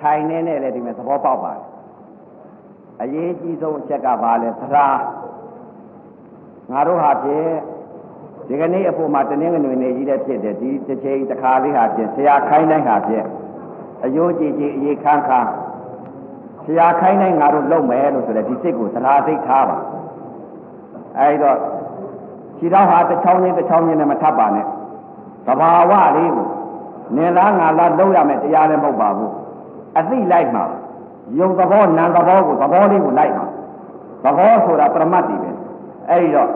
ထိုင်နေနဲ့လည်းဒီမှာသဘောပေါက်ပါတယ်အရေးကြီးဆုံးအချက်ကဘာလဲသရာငါတို့ဟာဖြင့်ဒီကနေ့အဖို့မှာတနင်္ဂနွေနေ့ကြီးတဲ့ဖြစ်တယ်ဒီတစ်ချိန်တစ်ခါလေးဟာဖြင့်ဆရာခိုင်းတိုင်းဟာဖြင့်အယိုးကြည်ကြည်အေးခန်းခန်းဆရာခိုင်းတိုင်းငါတို့လုပ်မယ်လို့ဆိုတဲ့ဒီစိတ်ကိုသရာစိတ်ထားပါအဲဒီတော့ခြေတော်ဟာတစ်ချောင်းချင်းတစ်ချောင်းချင်းနဲ့မထပ်ပါနဲ့သဘာဝလေးကိုနေလားငါလားလုံးရမယ်တရားလည်းမဟုတ်ပါဘူး အသိလိုက်မှာယုံသဘောနာသဘောကိုသဘောလေးကိုလိုက်မှာသဘောဆိုတာပရမတ်တည်ပဲအဲဒီတော့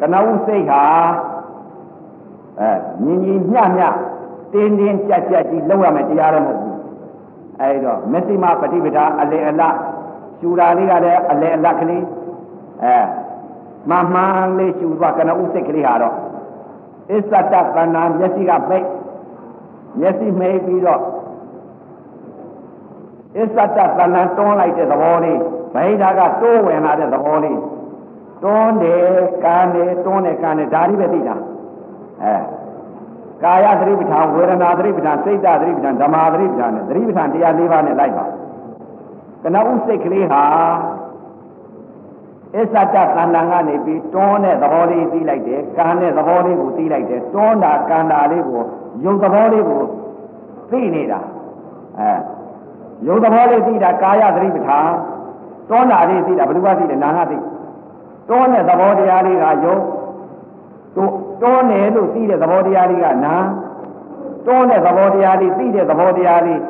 ကနဦးစိတ်ဟာအဲညီညီမျှမျှတင်းတင်းကြက်ကြက်ကြီးလုံးရမယ်တရားလည်းမဟုတ်ဘူးအဲဒီတော့မသိမပฏิပဒါအလေအလရှူတာလေးကလည်းအလေအလကလေးအဲမမှန်လေးရှူသွားကနဦးစိတ်ကလေးဟာတော့အစ္ဆတတဏ္ဍာမျက်စိကပိတ်မျက်စိမိတ်ပြီးတော့ အစ္ဆတတဏ္ဍာတွန်းလိုက်တဲ့သဘောလေးဗိဓာကတိုးဝင်လာတဲ့သဘောလေးတွန်းတယ်ကန်းတယ်တွန်းတယ်ကန်းတယ်ဒါလေးပဲသိတာအဲကာယသတိပဋ္ဌာန်ဝေဒနာသတိပဋ္ဌာန်စိတ်သတိပဋ္ဌာန်ဓမ္မာသတိပဋ္ဌာန်နဲ့သတိပဋ္ဌာန်တရား၄ပါးနဲ့လိုက်ပါကနဥစိတ်ကလေးဟာအစ္ဆတတဏ္ဍာကနေပြီးတွန်းတဲ့သဘောလေးသိလိုက်တယ်ကန်းတဲ့သဘောလေးကိုသိလိုက်တယ်တွန်းတာကန်းတာလေးကိုယုံသဘောလေးကိုသိနေတာအဲ ယုံသဘောလေးသိတာကာယသတိပဋ္ဌာန်တွန်းတာလေးသိတာဘယ်လိုပါသိလဲနာငါသိတွန်းတဲ့သဘောတရားလေးကယုံတွန်းတယ်လို့သိတဲ့သဘောတရားလေးကနာတွန်းတဲ့သဘောတရားလေးသိတဲ့သဘောတရားလေး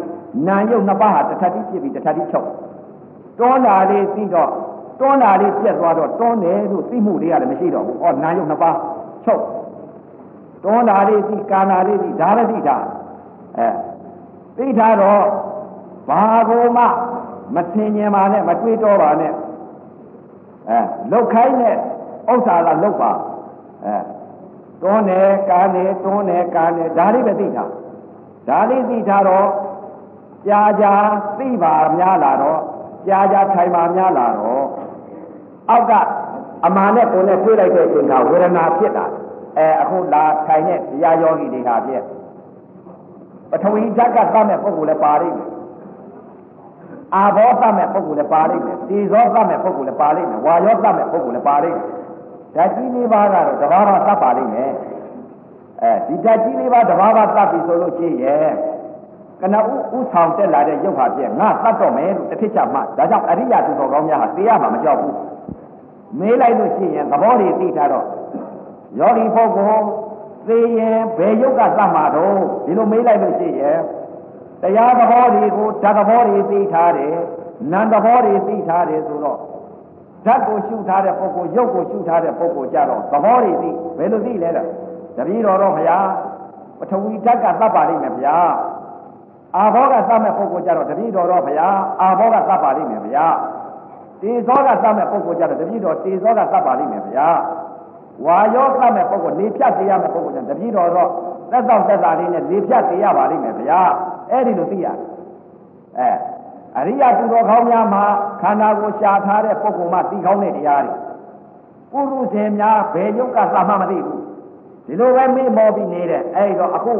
နာယုံနှစ်ပါးဟာတစ်ထပ်တိဖြစ်ပြီးတစ်ထပ်တိချုပ်တွန်းတာလေးသိတော့တွန်းတာလေးပြက်သွားတော့တွန်းတယ်လို့သိမှုလေးကလည်းမရှိတော့ဘူး။ဩနာယုံနှစ်ပါးချုပ်တွန်းတာလေးသိကာနာလေးသိဒါလည်းသိတာအဲသိထားတော့ ဘာကိုမှမထင်ញင်ပါနဲ့မတွေးတော့ပါနဲ့အဲလောက်ခိုင်းတဲ့ဥစ္စာကလောက်ပါအဲတွန်းတယ်ကားတယ်တွန်းတယ်ကားတယ်ဒါလေးပဲသိတာဒါလေးသိထားတော့ကြာကြာသိပါများလာတော့ကြာကြာထိုင်ပါများလာတော့အောက်ကအမာနဲ့ကိုယ်နဲ့တွေးလိုက်တဲ့အချိန်ကဝေဒနာဖြစ်တာအဲအခုလာထိုင်တဲ့တရားယောဂီတွေဟာဖြစ်ပထဝီဓာတ်ကသတ်မဲ့ပုဂ္ဂိုလ်လည်းပါလိမ့်မယ် အာဘောသတ်မဲ့ပုဂ္ဂိုလ်လည်းပါလိမ့်မယ်ဒီဇောသတ်မဲ့ပုဂ္ဂိုလ်လည်းပါလိမ့်မယ်ဝါယောသတ်မဲ့ပုဂ္ဂိုလ်လည်းပါလိမ့်မယ်ဓာတ်ကြီးလေးပါးကတော့တဘာဝသတ်ပါလိမ့်မယ်အဲဒီဓာတ်ကြီးလေးပါးတဘာဝသတ်ပြီဆိုလို့ရှိရဲ့ကနဥဥဆောင်တက်လာတဲ့ရုပ်ဟာပြည့်ငါသတ်တော့မယ်လို့တစ်ထစ်ချမှဒါကြောင့်အရိယာသူတော်ကောင်းများဟာတရားမှမကြောက်ဘူးမေးလိုက်လို့ရှိရင်သဘောတွေသိထားတော့ယောဂီပုဂ္ဂိုလ်သိရင်ဘယ်ရုပ်ကသတ်မှာတော့ဒီလိုမေးလိုက်လို့ရှိရင် တရားသဘောတွေကိုဓာတ်သဘောတွေသိထားတယ်နံသဘောတွေသိထားတယ်ဆိုတော့ဓာတ်ကိုရှုထားတဲ့ပုဂ္ဂိုလ်ရုပ်ကိုရှုထားတဲ့ပုဂ္ဂိုလ်ကြတော့သဘောတွေသိဘယ်လိုသိလဲတော့တပည့်တော်တော့ဘုရားပထဝီဓာတ်ကသတ်ပါလိမ့်မယ်ဗျာအာဘောကသတ်မဲ့ပုဂ္ဂိုလ်ကြတော့တပည့်တော်တော့ဘုရားအာဘောကသတ်ပါလိမ့်မယ်ဗျာတေဇောကသတ်မဲ့ပုဂ္ဂိုလ်ကြတော့တပည့်တော်တေဇောကသတ်ပါလိမ့်မယ်ဗျာဝါယောသတ်မဲ့ပုဂ္ဂိုလ်လေဖြတ်သေးရမဲ့ပုဂ္ဂိုလ်ကြတပည့်တော်တော့သက်ဆောင်သက်သာလေးနဲ့လေဖြတ်သေးရပါလိမ့်မယ်ဗျာ အဲ့ဒီလိုသိရတယ်အဲအရိယသူတော်ကောင်းများမှာခန္ဓာကိုရှားထားတဲ့ပုဂ္ဂိုလ်မှသိကောင်းတဲ့တရားတွေပုရုဇဉ်များဘယ်ယုတ်ကသမှမသိဘူးဒီလိုပဲမေ့မောပြီးနေတဲ့အဲ့တော့အခု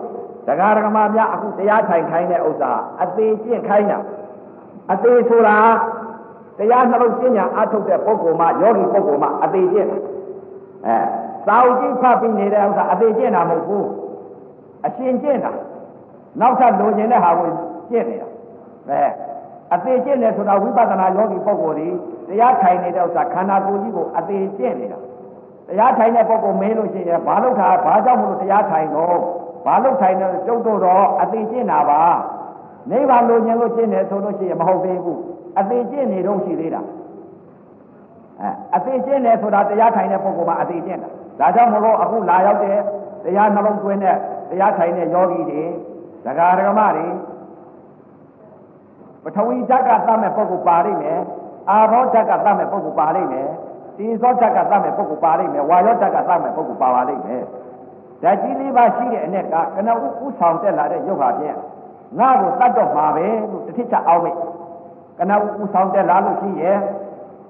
တရားဓမ္မများအခုတရားထိုင်ခိုင်းတဲ့ဥစ္စာအသေးကျင့်ခိုင်းတာအသေးဆိုတာတရားနှလုံးကျင့်ညာအထုတ်တဲ့ပုဂ္ဂိုလ်မှယောဂီပုဂ္ဂိုလ်မှအသေးကျင့်အဲစာအုပ်ကြီးဖတ်ပြီးနေတဲ့ဥစ္စာအသေးကျင့်တာမဟုတ်ဘူးအရှင်ကျင့်တာ နောက်ထပ်လိုချင်တဲ့ဟာကိုကျင့်နေတာအဲအသေးကျင့်တယ်ဆိုတာဝိပဿနာယောဂီပုဂ္ဂိုလ်တွေတရားထိုင်နေတဲ့ဥစ္စာခန္ဓာကိုယ်ကြီးကိုအသေးကျင့်နေတာတရားထိုင်တဲ့ပုဂ္ဂိုလ်မင်းလို့ရှိရင်ဘာလို့ထားဘာကြောင့်မလို့တရားထိုင်တော့ဘာလို့ထိုင်နေကျုပ်တို့တော့အသေးကျင့်တာပါနိဗ္ဗာန်လိုချင်လို့ကျင့်တယ်ဆိုလို့ရှိရင်မဟုတ်သေးဘူးအသေးကျင့်နေတော့ရှိသေးတာအဲအသေးကျင့်တယ်ဆိုတာတရားထိုင်တဲ့ပုဂ္ဂိုလ်မှာအသေးကျင့်တာဒါကြောင့်မလို့အခုလာရောက်တဲ့တရားနှလုံးသွင်းတဲ့တရားထိုင်တဲ့ယောဂီတွေ ဒကာဒကမတွေပထဝီဓာတ်ကသတ်မဲ့ပုဂ္ဂိုလ်ပါလိမ့်မယ်အာဘောဓာတ်ကသတ်မဲ့ပုဂ္ဂိုလ်ပါလိမ့်မယ်ဒီဇောဓာတ်ကသတ်မဲ့ပုဂ္ဂိုလ်ပါလိမ့်မယ်ဝါယောဓာတ်ကသတ်မဲ့ပုဂ္ဂိုလ်ပါပါလိမ့်မယ်ဓာတ်ကြီးလေးပါရှိတဲ့အ ਨੇ ကကနဦးဥဆောင်တက်လာတဲ့ရုပ်ဟာဖြင့်ငါ့ကိုတတ်တော့မှာပဲလို့တစ်ထစ်ချအောင်မိတ်ကနဦးဥဆောင်တက်လာလို့ရှိရဲ့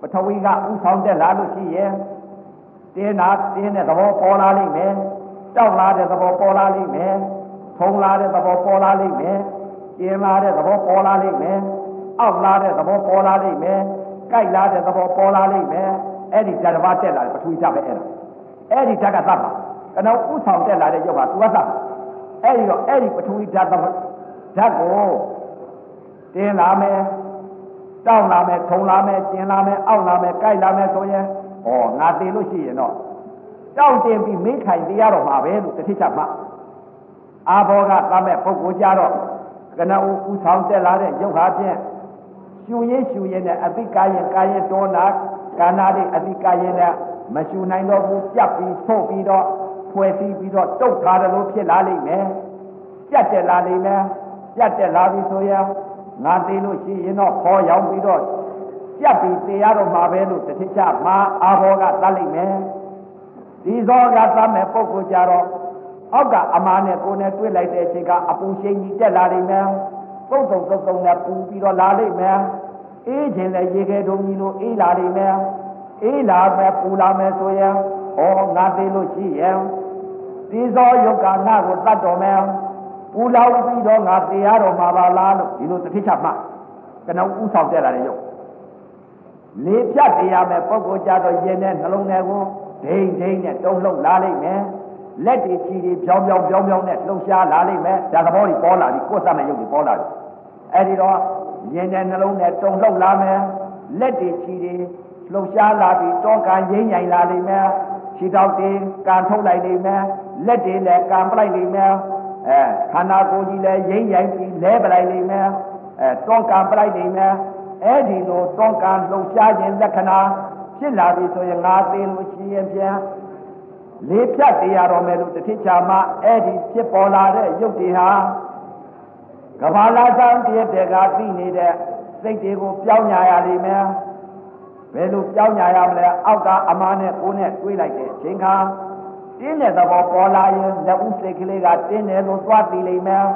ပထဝီကဥဆောင်တက်လာလို့ရှိရဲ့တင်းနာတင်းတဲ့သဘောပေါ်လာလိမ့်မယ်တောက်လာတဲ့သဘောပေါ်လာလိမ့်မယ် ထုံလာတဲ့သဘောပေါ်လာလိမ့်မယ်ကျင်လာတဲ့သဘောပေါ်လာလိမ့်မယ်အောက်လာတဲ့သဘောပေါ်လာလိမ့်မယ်ကြိုက်လာတဲ့သဘောပေါ်လာလိမ့်မယ်အဲ့ဒီဓာတ်တစ်ပါးတက်လာတယ်ပထဝီဓာတ်ပဲအဲ့ဒါအဲ့ဒီဓာတ်ကသတ်ပါကနောက်ဥဆောင်တက်လာတဲ့ရုပ်ကသူကသတ်အဲ့ဒီတော့အဲ့ဒီပထဝီဓာတ်ဓာတ်ကိုတင်းလာမယ်တောင်းလာမယ်ထုံလာမယ်ကျင်လာမယ်အောက်လာမယ်ကြိုက်လာမယ်ဆိုရင်ဩငါတည်လို့ရှိရင်တော့တောင်းတင်ပြီးမင်းခိုင်တရားတော်မှာပဲလို့တစ်ထစ်ချက်မှ အာဘောကသမဲ့ပုဂ္ဂိုလ်ကြတော့ကနဦးဥဆောင်တက်လာတဲ့ရုပ်ဟာဖြင့်ရှူရင်ရှူရင်နဲ့အတိကာယကာယတောနာကာနာတွေအတိကာယနဲ့မရှူနိုင်တော့ဘူးပြတ်ပြီးဆို့ပြီးတော့ဖွဲ့စည်းပြီးတော့တုတ်ထားတယ်လို့ဖြစ်လာလိမ့်မယ်ပြတ်တက်လာလိမ့်မယ်ပြတ်တက်လာပြီဆိုရင်ငါသေးလို့ရှိရင်တော့ခေါ်ရောက်ပြီးတော့ပြတ်ပြီးသေရတော့မှာပဲလို့တတိချမှာအာဘောကသတ်လိုက်မယ်ဒီဇောကသတ်မဲ့ပုဂ္ဂိုလ်ကြတော့ အောက်ကအမားနဲ့ကိုယ်နဲ့တွေ့လိုက်တဲ့အချိန်ကအပူရှိန်ကြီးတက်လာလိမ့်မယ်ပုတ်တုံတုံတုံနဲ့ပူပြီးတော့လာလိမ့်မယ်အေးခြင်းလည်းရေခဲတုံကြီးလို့အေးလာလိမ့်မယ်အေးလာမယ်ပူလာမယ်ဆိုရင်ဩငါသေးလို့ရှိရင်ဒီဇောယုတ်ကငါကိုတတ်တော်မယ်ပူလောက်ပြီးတော့ငါသေရတော့မှာပါလားလို့ဒီလိုတစ်ထိချမှကနဦးဆောင်တက်လာတဲ့ယုတ်လေဖြတ်တရားမယ်ပုဂ္ဂိုလ်ကြတော့ရင်နဲ့နှလုံးထဲကိုဒိမ့်ဒိမ့်နဲ့တုံးလှုပ်လာလိမ့်မယ် လက်တွေချီတွေပြောင်းပြောင်းပြောင်းပြောင်းနဲ့လှုပ်ရှားလာလိမ့်မယ်ဒါသဘောကြီးပေါ်လာပြီကိုယ်စမဲ့ယုတ်ကြီးပေါ်လာပြီအဲ့ဒီတော့ရင်နဲ့နှလုံးနဲ့တုံလှုပ်လာမယ်လက်တွေချီတွေလှုပ်ရှားလာပြီးတောကံရင်းញိုင်လာလိမ့်မယ်ခြေထောက်တွေကန်ထုတ်လိုက်လိမ့်မယ်လက်တွေလည်းကန်ပလိုက်လိမ့်မယ်အဲခန္ဓာကိုယ်ကြီးလည်းရင်းញိုင်ပြီးလဲပလိုက်လိမ့်မယ်အဲတောကံပလိုက်လိမ့်မယ်အဲ့ဒီလိုတောကံလှုပ်ရှားခြင်းလက္ခဏာဖြစ်လာပြီဆိုရင်ငါသိလို့ရှိရင်ပြန် လေးဖြတ်တရားတော်မယ်လို့တတိချာမှအဲ့ဒီဖြစ်ပေါ်လာတဲ့ရုပ်တွေဟာကဘာလာသံတည်းတည်းကသိနေတဲ့စိတ်တွေကိုပြောင်းညာရလိမ့်မယ်ဘယ်လိုပြောင်းညာရမလဲအောက်ကအမားနဲ့ကိုယ်နဲ့တွေးလိုက်တဲ့အချိန်ခါတင်းတဲ့သဘောပေါ်လာရင်လက်ဦးစိတ်ကလေးကတင်းတယ်လို့သွားသိလိမ့်မယ်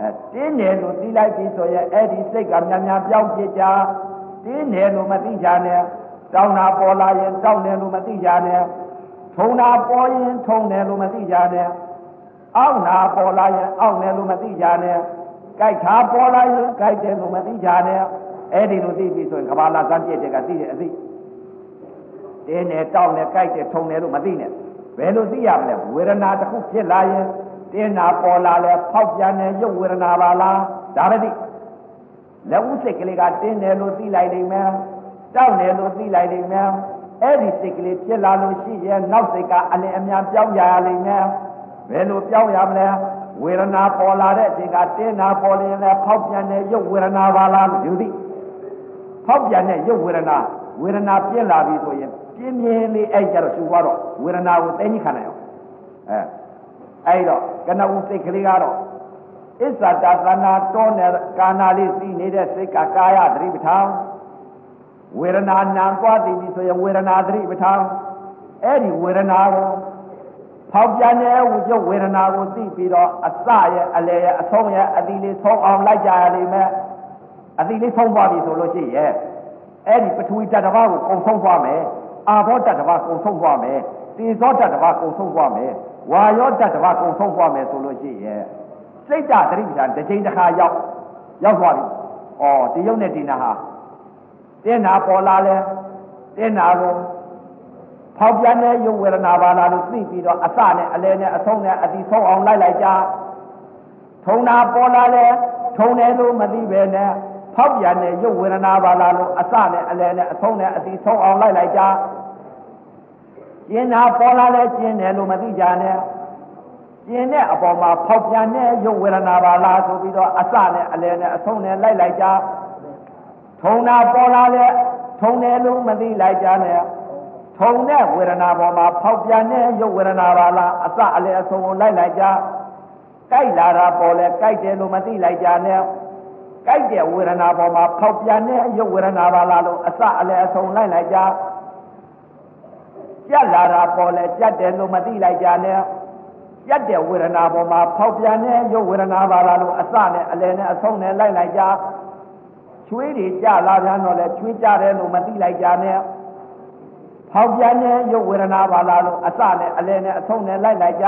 အဲတင်းတယ်လို့သိလိုက်ပြီဆိုရင်အဲ့ဒီစိတ်ကများများပြောင်းပြကြတင်းတယ်လို့မသိကြနဲ့တောင်းတာပေါ်လာရင်တောင်းတယ်လို့မသိကြနဲ့ ထုံတာပေါ်ရင်ထုံတယ်လို့မသိကြနဲ့အောက်နာပေါ်လာရင်အောက်တယ်လို့မသိကြနဲ့ကြိုက်တာပေါ်လာရင်ကြိုက်တယ်လို့မသိကြနဲ့အဲ့ဒီလိုသိပြီဆိုရင်ကဘာလာစံပြည့်တဲ့ကသိတဲ့အသိတင်းတယ်တောင်းတယ်ကြိုက်တယ်ထုံတယ်လို့မသိနဲ့ဘယ်လိုသိရမလဲဝေဒနာတစ်ခုဖြစ်လာရင်တင်းနာပေါ်လာလဲဖောက်ပြန်တဲ့ရုပ်ဝေဒနာပါလားဒါပဲသိလက်ဦးစိတ်ကလေးကတင်းတယ်လို့သိလိုက်နိုင်မယ်တောက်တယ်လို့သိလိုက်နိုင်မယ် အဲ့ဒီစိတ်ကလေးဖြစ်လာလို့ရှိရင်နောက်စိတ်ကအလင်းအမြန်ပြောင်းရရလိမ့်မယ်ဘယ်လိုပြောင်းရမလဲဝေဒနာပေါ်လာတဲ့အချိန်ကတင်းနာပေါ်ရင်လည်းဖောက်ပြန်တဲ့ရုပ်ဝေဒနာပါလားလို့ယူသိဖောက်ပြန်တဲ့ရုပ်ဝေဒနာဝေဒနာပြင်းလာပြီဆိုရင်ပြင်းပြင်းလေးအဲ့ကြတော့ရှူသွားတော့ဝေဒနာကိုသိသိခံနိုင်အောင်အဲအဲ့တော့ကနဦးစိတ်ကလေးကတော့အစ္ဆတာသနာတောနဲ့ကာနာလေးသိနေတဲ့စိတ်ကကာယသတိပဋ္ဌာန် ဝေဒနာနာသွားသိပြီဆိုရင်ဝေဒနာသတိပဋ္ဌာန်အဲ့ဒီဝေဒနာကိုဖောက်ပြန်တဲ့ဝိကျုပ်ဝေဒနာကိုသိပြီးတော့အစရဲ့အလေရဲ့အဆုံးရဲ့အတိလေးဆုံးအောင်လိုက်ကြရလိမ့်မယ်အတိလေးဆုံးသွားပြီဆိုလို့ရှိရဲ့အဲ့ဒီပထဝီတတဘာကိုကုံဆုံးသွားမယ်အာဘောတတဘာကုံဆုံးသွားမယ်တေဇောတတဘာကုံဆုံးသွားမယ်ဝါယောတတဘာကုံဆုံးသွားမယ်ဆိုလို့ရှိရဲ့စိတ်တသတိပဋ္ဌာန်တစ်ချိန်တစ်ခါရောက်ရောက်သွားပြီဩဒီယုံနဲ့ဒီနာဟာ တင်းနာပေါ်လာလဲတင်းနာကိုဖောက်ပြန်တဲ့ယုတ်ဝေဒနာပါလာလို့သိပြီးတော့အစနဲ့အလဲနဲ့အဆုံးနဲ့အတိဆုံးအောင်လိုက်လိုက်ကြထုံနာပေါ်လာလဲထုံတယ်လို့မသိပဲနဲ့ဖောက်ပြန်တဲ့ယုတ်ဝေဒနာပါလာလို့အစနဲ့အလဲနဲ့အဆုံးနဲ့အတိဆုံးအောင်လိုက်လိုက်ကြကျင်နာပေါ်လာလဲကျင်တယ်လို့မသိကြနဲ့ကျင်တဲ့အပေါ်မှာဖောက်ပြန်တဲ့ယုတ်ဝေဒနာပါလာဆိုပြီးတော့အစနဲ့အလဲနဲ့အဆုံးနဲ့လိုက်လိုက်ကြ ထုံနာပေါ်လာလဲထုံတယ်လို့မသိလိုက်ကြနဲ့ထုံတဲ့ဝေဒနာပေါ်မှာဖောက်ပြန်တဲ့ရုပ်ဝေဒနာပါလားအစအလေအဆုံးကိုလိုက်လိုက်ကြကြိုက်လာတာပေါ်လဲကြိုက်တယ်လို့မသိလိုက်ကြနဲ့ကြိုက်တဲ့ဝေဒနာပေါ်မှာဖောက်ပြန်တဲ့ရုပ်ဝေဒနာပါလားလို့အစအလေအဆုံးလိုက်လိုက်ကြကြက်လာတာပေါ်လဲကြက်တယ်လို့မသိလိုက်ကြနဲ့ကြက်တဲ့ဝေဒနာပေါ်မှာဖောက်ပြန်တဲ့ရုပ်ဝေဒနာပါလားလို့အစနဲ့အလေနဲ့အဆုံးနဲ့လိုက်လိုက်ကြ ချွေးတွေကြလာပြန်တော့လဲချွေးကြတယ်လို့မသိလိုက်ကြနဲ့ဖောက်ပြန်တဲ့ရုပ်ဝေဒနာပါလားလို့အစနဲ့အလဲနဲ့အဆုံးနဲ့လိုက်လိုက်ကြ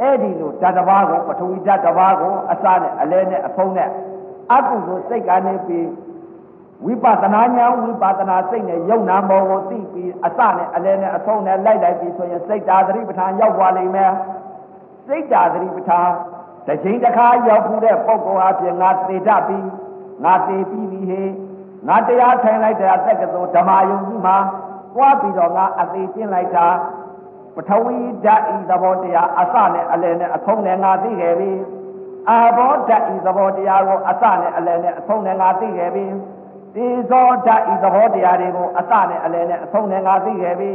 အဲ့ဒီလိုဓာတ်တစ်ပါးကိုပထဝီဓာတ်တစ်ပါးကိုအစနဲ့အလဲနဲ့အဖုံးနဲ့အကုသိုလ်စိတ်ကနေပြီးဝိပဿနာဉာဏ်ဝိပဿနာစိတ်နဲ့ယုံနာမောကိုသိပြီးအစနဲ့အလဲနဲ့အဆုံးနဲ့လိုက်လိုက်ပြီးဆိုရင်စိတ်ဓာတ်သတိပဋ္ဌာန်ရောက်သွားလိမ့်မယ်စိတ်ဓာတ်သတိပဋ္ဌာန်တစ်ချိန်တစ်ခါရောက်ဘူးတဲ့ပုဂ္ဂိုလ်အပြင်ငါသေတတ်ပြီ ငါသေပြီးပြီဟေငါတရားထိုင်လိုက်တဲ့အသက်ကသောဓမ္မယုံကြီးမှာပွားပြီးတော့ငါအသေးကျင့်လိုက်တာပထဝီဓာတ်ဤသဘောတရားအစနဲ့အလယ်နဲ့အဆုံးနဲ့ငါသိခဲ့ပြီအာဘောဓာတ်ဤသဘောတရားကိုအစနဲ့အလယ်နဲ့အဆုံးနဲ့ငါသိခဲ့ပြီဒီဇောဓာတ်ဤသဘောတရားတွေကိုအစနဲ့အလယ်နဲ့အဆုံးနဲ့ငါသိခဲ့ပြီ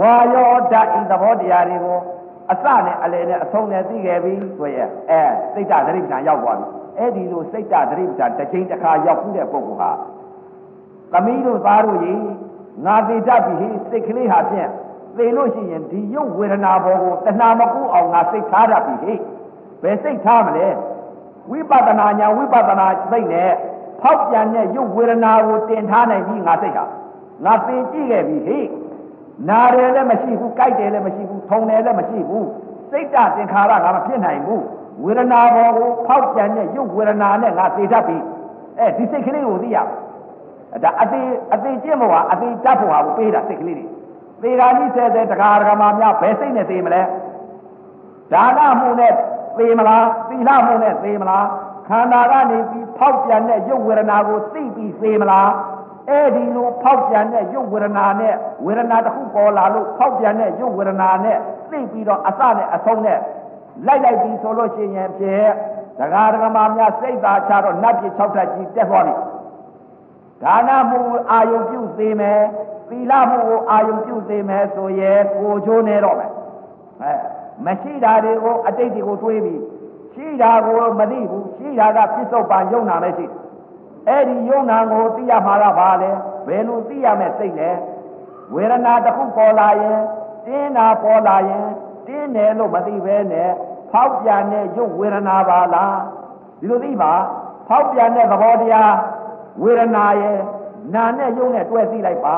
ဝါယောဓာတ်ဤသဘောတရားတွေကိုအစနဲ့အလယ်နဲ့အဆုံးနဲ့သိခဲ့ပြီဆိုရင်အဲစိတ်ဓာတ်သတိပ္ပံရောက်သွားပြီ အဲ့ဒီလိုစိတ်ဓာတ်သတိပ္ပံတစ်ချိန်တစ်ခါရောက်ခုတဲ့ပုဂ္ဂိုလ်ဟာသမီးတို့သားတို့ကြီးငါသိတတ်ပြီစိတ်ကလေးဟာဖြင့်သေလို့ရှိရင်ဒီရုပ်ဝေဒနာဘောကိုတဏှာမကူအောင်ငါစိတ်ထားတတ်ပြီဟိဘယ်စိတ်ထားမလဲဝိပဿနာညာဝိပဿနာစိတ်နဲ့ဖောက်ပြန်တဲ့ရုပ်ဝေဒနာကိုတင်ထားနိုင်ပြီငါစိတ်ဟာငါသိကြည့်ခဲ့ပြီဟိနာတယ်လည်းမရှိဘူးကြိုက်တယ်လည်းမရှိဘူးထုံတယ်လည်းမရှိဘူးစိတ်တသင်္ခါရငါမဖြစ်နိုင်ဘူး ဝေဒနာဘောကိုဖောက်ပြန်တဲ့ရုပ်ဝေဒနာနဲ့ငါသိတတ်ပြီအဲဒီစိတ်ကလေးကိုသိရဒါအသေးအသေးကျင့်ဖို့ဟာအသေးတတ်ဖို့ဟာကိုပေးတာစိတ်ကလေးတွေသေဃာနိဆဲဆဲတခါတခါမှများဘယ်စိတ်နဲ့သေမလဲဒါနမှုနဲ့သေမလားသီလမှုနဲ့သေမလားခန္ဓာကနေပြီးဖောက်ပြန်တဲ့ရုပ်ဝေဒနာကိုသိပြီးသေမလားအဲ့ဒီလိုဖောက်ပြန်တဲ့ရုပ်ဝေဒနာနဲ့ဝေဒနာတစ်ခုပေါ်လာလို့ဖောက်ပြန်တဲ့ရုပ်ဝေဒနာနဲ့သိပြီးတော့အစနဲ့အဆုံးနဲ့ လိုက်လိုက်ပြီးဆိုလို့ရှိရင်ဖြင့်ဒကာဒကမာများစိတ်သာချတော့နတ်ပြည်၆ထပ်ကြီးတက်သွားပြီဒါနမှုအာယုပြုသေးမယ်သီလမှုကိုအာယုပြုသေးမယ်ဆိုရဲကိုချိုးနေတော့မယ်အဲမရှိတာတွေကိုအတိတ်တွေကိုတွေးပြီးရှိတာကိုမသိဘူးရှိတာကပြစ္ဆုတ်ပံယုံနာလည်းရှိအဲ့ဒီယုံနာကိုသိရမှာကဘာလဲဘယ်လိုသိရမယ်စိတ်လဲဝေဒနာတစ်ခုပေါ်လာရင်တင်းတာပေါ်လာရင် တင်းတယ်လို့မသိဘဲနဲ့ဖောက်ပြန်တဲ့ရုပ်ဝေဒနာပါလားဒီလိုသိပါဖောက်ပြန်တဲ့သဘောတရားဝေဒနာရဲ့နာနဲ့ယုံနဲ့တွဲသိလိုက်ပါ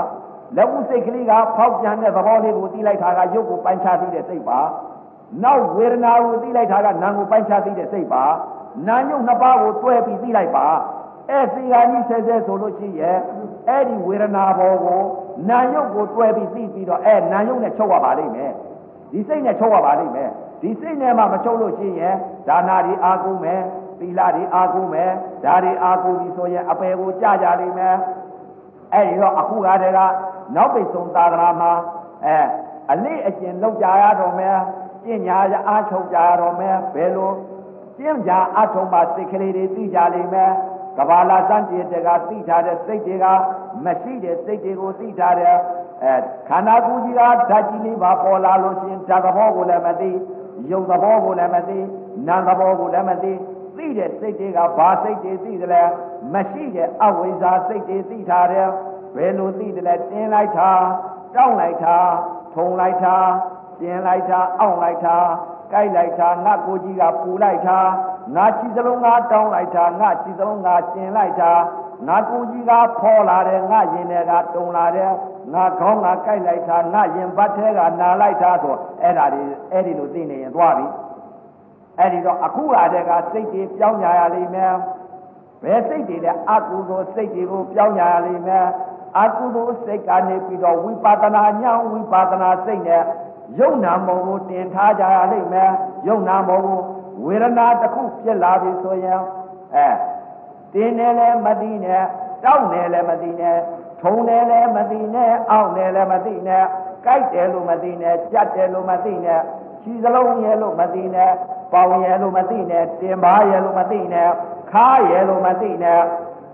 လက်ဦးစိတ်ကလေးကဖောက်ပြန်တဲ့သဘောလေးကိုသိလိုက်တာကရုပ်ကိုပိုင်းခြားသိတဲ့စိတ်ပါနောက်ဝေဒနာကိုသိလိုက်တာကနာမ်ကိုပိုင်းခြားသိတဲ့စိတ်ပါနာညုတ်နှစ်ပါးကိုတွဲပြီးသိလိုက်ပါအဲ့ဒီဟာကြီးဆဲဆဲဆိုလို့ရှိရဲ့အဲ့ဒီဝေဒနာဘောကိုနာယုတ်ကိုတွဲပြီးသိပြီးတော့အဲ့နာယုတ်နဲ့ချုပ်ရပါလိမ့်မယ် ဒီစိတ်နဲ့ချုပ်ရပါလိမ့်မယ်ဒီစိတ်နဲ့မှမချုပ်လို့ရှိရင်ဒါနာတွေအာကုမယ်သီလတွေအာကုမယ်ဒါတွေအာကုပြီဆိုရင်အပယ်ကိုကြကြလိမ့်မယ်အဲ့ဒီတော့အခုကတည်းကနောက်ပိတ်ဆုံးသာသနာမှာအဲအလေးအကျင့်လောက်ကြရတော့မယ်ကျင့်ညာအားထုတ်ကြရတော့မယ်ဘယ်လိုကျင့်ကြအထုံးမှာစိတ်ကလေးတွေသိကြလိမ့်မယ်ကဘာလာစံတည်းတကသိထားတဲ့စိတ်တွေကမရှိတဲ့စိတ်တွေကိုသိထားတဲ့ အဲခန္ဓာကိုယ်ကြီးကဓာတ်ကြီးလေးပါပေါ်လာလို့ရှင်ဓာတ်သဘောကိုလည်းမသိရုပ်သဘောကိုလည်းမသိနာမ်သဘောကိုလည်းမသိသိတဲ့စိတ်တွေကဘာစိတ်တွေသိသလဲမရှိတဲ့အဝိဇ္ဇာစိတ်တွေသိထားတယ်ဘယ်လိုသိတယ်လဲတင်းလိုက်တာတောင်းလိုက်တာထုံလိုက်တာကျင်လိုက်တာအောင့်လိုက်တာကြိုက်လိုက်တာငါကိုကြီးကပူလိုက်တာငါချီစလုံးကတောင်းလိုက်တာငါချီစလုံးကကျင်လိုက်တာငါကိုကြီးကဖောလာတယ်ငါရင်တွေကတုံလာတယ် ငါခေါင်းကကြိုက်လိုက်တာငါရင်ဘတ်ထဲကနာလိုက်တာဆိုအဲ့ဒါတွေအဲ့ဒီလိုသိနေရင်သွားပြီအဲ့ဒီတော့အခုအားတည်းကစိတ်တွေပြောင်းကြရလိမ့်မယ်ဘယ်စိတ်တွေလဲအကုသိုလ်စိတ်တွေကိုပြောင်းကြရလိမ့်မယ်အကုသိုလ်စိတ်ကနေပြီးတော့ဝိပဿနာဉာဏ်ဝိပဿနာစိတ်နဲ့ယုံနာမောကိုတင်ထားကြရလိမ့်မယ်ယုံနာမောကိုဝေဒနာတစ်ခုဖြစ်လာပြီဆိုရင်အဲတင်းတယ်လည်းမသိနဲ့တောက်တယ်လည်းမသိနဲ့ ထုံတယ်လည်းမသိနဲ့အောင့်တယ်လည်းမသိနဲ့ကြိုက်တယ်လို့မသိနဲ့ကြက်တယ်လို့မသိနဲ့ခြေစလုံးရဲ့လို့မသိနဲ့ပေါင်ရဲ့လို့မသိနဲ့တင်ပါရဲ့လို့မသိနဲ့ခါရဲ့လို့မသိနဲ့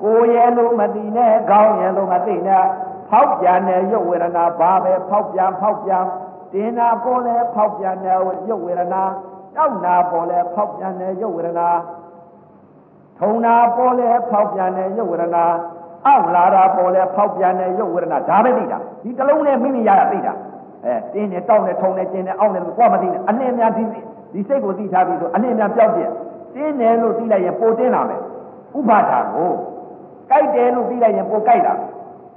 ကိုယ်ရဲ့လို့မသိနဲ့ခေါင်းရဲ့လို့မသိနဲ့ဖောက်ပြန်တဲ့ရုပ်ဝေဒနာဘာပဲဖောက်ပြန်ဖောက်ပြန်တင်နာပေါ်လဲဖောက်ပြန်တဲ့ရုပ်ဝေဒနာတောက်နာပေါ်လဲဖောက်ပြန်တဲ့ရုပ်ဝေဒနာထုံနာပေါ်လဲဖောက်ပြန်တဲ့ရုပ်ဝေဒနာ အောက်လာတာပေါ်လဲဖောက်ပြန်တဲ့ရုပ်ဝေဒနာဒါပဲသိတာဒီတလုံးနဲ့မိမိရတာသိတာအဲတင်းနဲ့တောက်နဲ့ထုံနဲ့ကျင်းနဲ့အောက်နဲ့လို့ကြွားမသိနဲ့အလင်းများဒီဒီစိတ်ကိုသိထားပြီးဆိုအလင်းများပြောက်ပြက်တင်းတယ်လို့သိလိုက်ရင်ပိုတင်းလာမယ်ဥပါဒါကိုကြိုက်တယ်လို့သိလိုက်ရင်ပိုကြိုက်လာ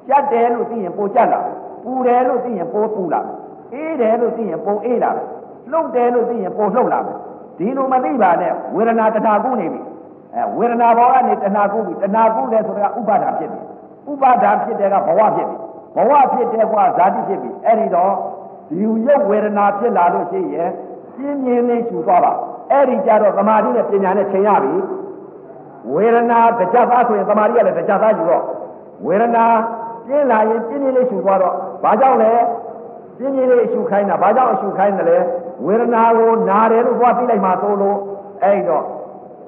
ကြက်တယ်လို့သိရင်ပိုကြက်လာပူတယ်လို့သိရင်ပိုပူလာအေးတယ်လို့သိရင်ပိုအေးလာလှုပ်တယ်လို့သိရင်ပိုလှုပ်လာမယ်ဒီလိုမသိပါနဲ့ဝေဒနာတဏှာကူးနေပြီ အဲဝေဒနာဘောကနေတဏှာကူးပြီတဏှာကူးတယ်ဆိုတာဥပါဒါဖြစ်ပြီဥပါဒါဖြစ်တဲ့ကဘဝဖြစ်ပြီဘဝဖြစ်တဲ့ကွာဇာတိဖြစ်ပြီအဲ့ဒီတော့ဒီရုပ်ဝေဒနာဖြစ်လာလို့ရှိရင်ပြင်းပြင်းလေးရှူသွားပါအဲ့ဒီကြတော့သမာဓိနဲ့ပညာနဲ့ချိန်ရပြီဝေဒနာတကြသားဆိုရင်သမာဓိကလည်းတကြသားယူတော့ဝေဒနာပြင်းလာရင်ပြင်းပြင်းလေးရှူသွားတော့ဘာကြောင့်လဲပြင်းပြင်းလေးရှူခိုင်းတာဘာကြောင့်အရှူခိုင်းတယ်လဲဝေဒနာကိုနာတယ်လို့သွားသိလိုက်မှသို့လို့အဲ့တော့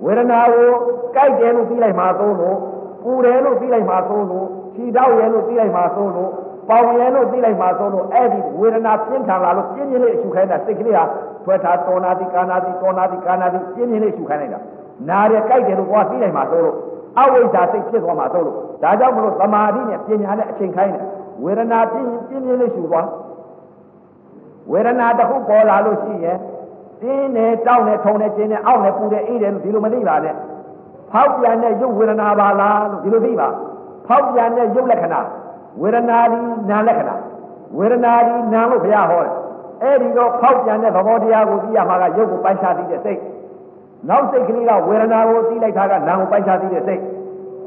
ဝေဒနာကိုကြိုက်တယ်လို့သိလိုက်မှသို့လို့ပူတယ်လို့သိလိုက်မှသို့လို့ခြိတောက်ရဲလို့သိလိုက်မှသို့လို့ပေါင်ရဲလို့သိလိုက်မှသို့လို့အဲ့ဒီဝေဒနာပြင်းထန်လာလို့ပြင်းပြင်းလေးအရှူခိုင်းတာစိတ်ကလေးဟာထွက်ထားတော်နာတိကာနာတိတော်နာတိကာနာတိပြင်းပြင်းလေးရှူခိုင်းလိုက်တာနာတယ်ကြိုက်တယ်လို့သွားသိလိုက်မှသို့လို့အဝိဇ္ဇာစိတ်ဖြစ်သွားမှသို့လို့ဒါကြောင့်မလို့သမာဓိနဲ့ပညာနဲ့အချိန်ခိုင်းတယ်ဝေဒနာပြင်းပြင်းပြင်းလေးရှူသွားဝေဒနာတစ်ခုပေါ်လာလို့ရှိရင် တင်းနေတောင်းနေထုံနေကျင်းနေအောက်နေပူနေအေးတယ်လို့ဒီလိုမသိပါနဲ့ဖောက်ပြန်တဲ့ရုပ်ဝေဒနာပါလားလို့ဒီလိုသိပါဖောက်ပြန်တဲ့ရုပ်လက္ခဏာဝေဒနာဒီနာလက္ခဏာဝေဒနာဒီနာလို့ဘုရားဟောတယ်အဲ့ဒီတော့ဖောက်ပြန်တဲ့သဘောတရားကိုသိရမှာကရုပ်ကိုပိုင်းခြားသိတဲ့စိတ်နောက်စိတ်ကလေးကဝေဒနာကိုသိလိုက်တာကနာမ်ကိုပိုင်းခြားသိတဲ့စိတ်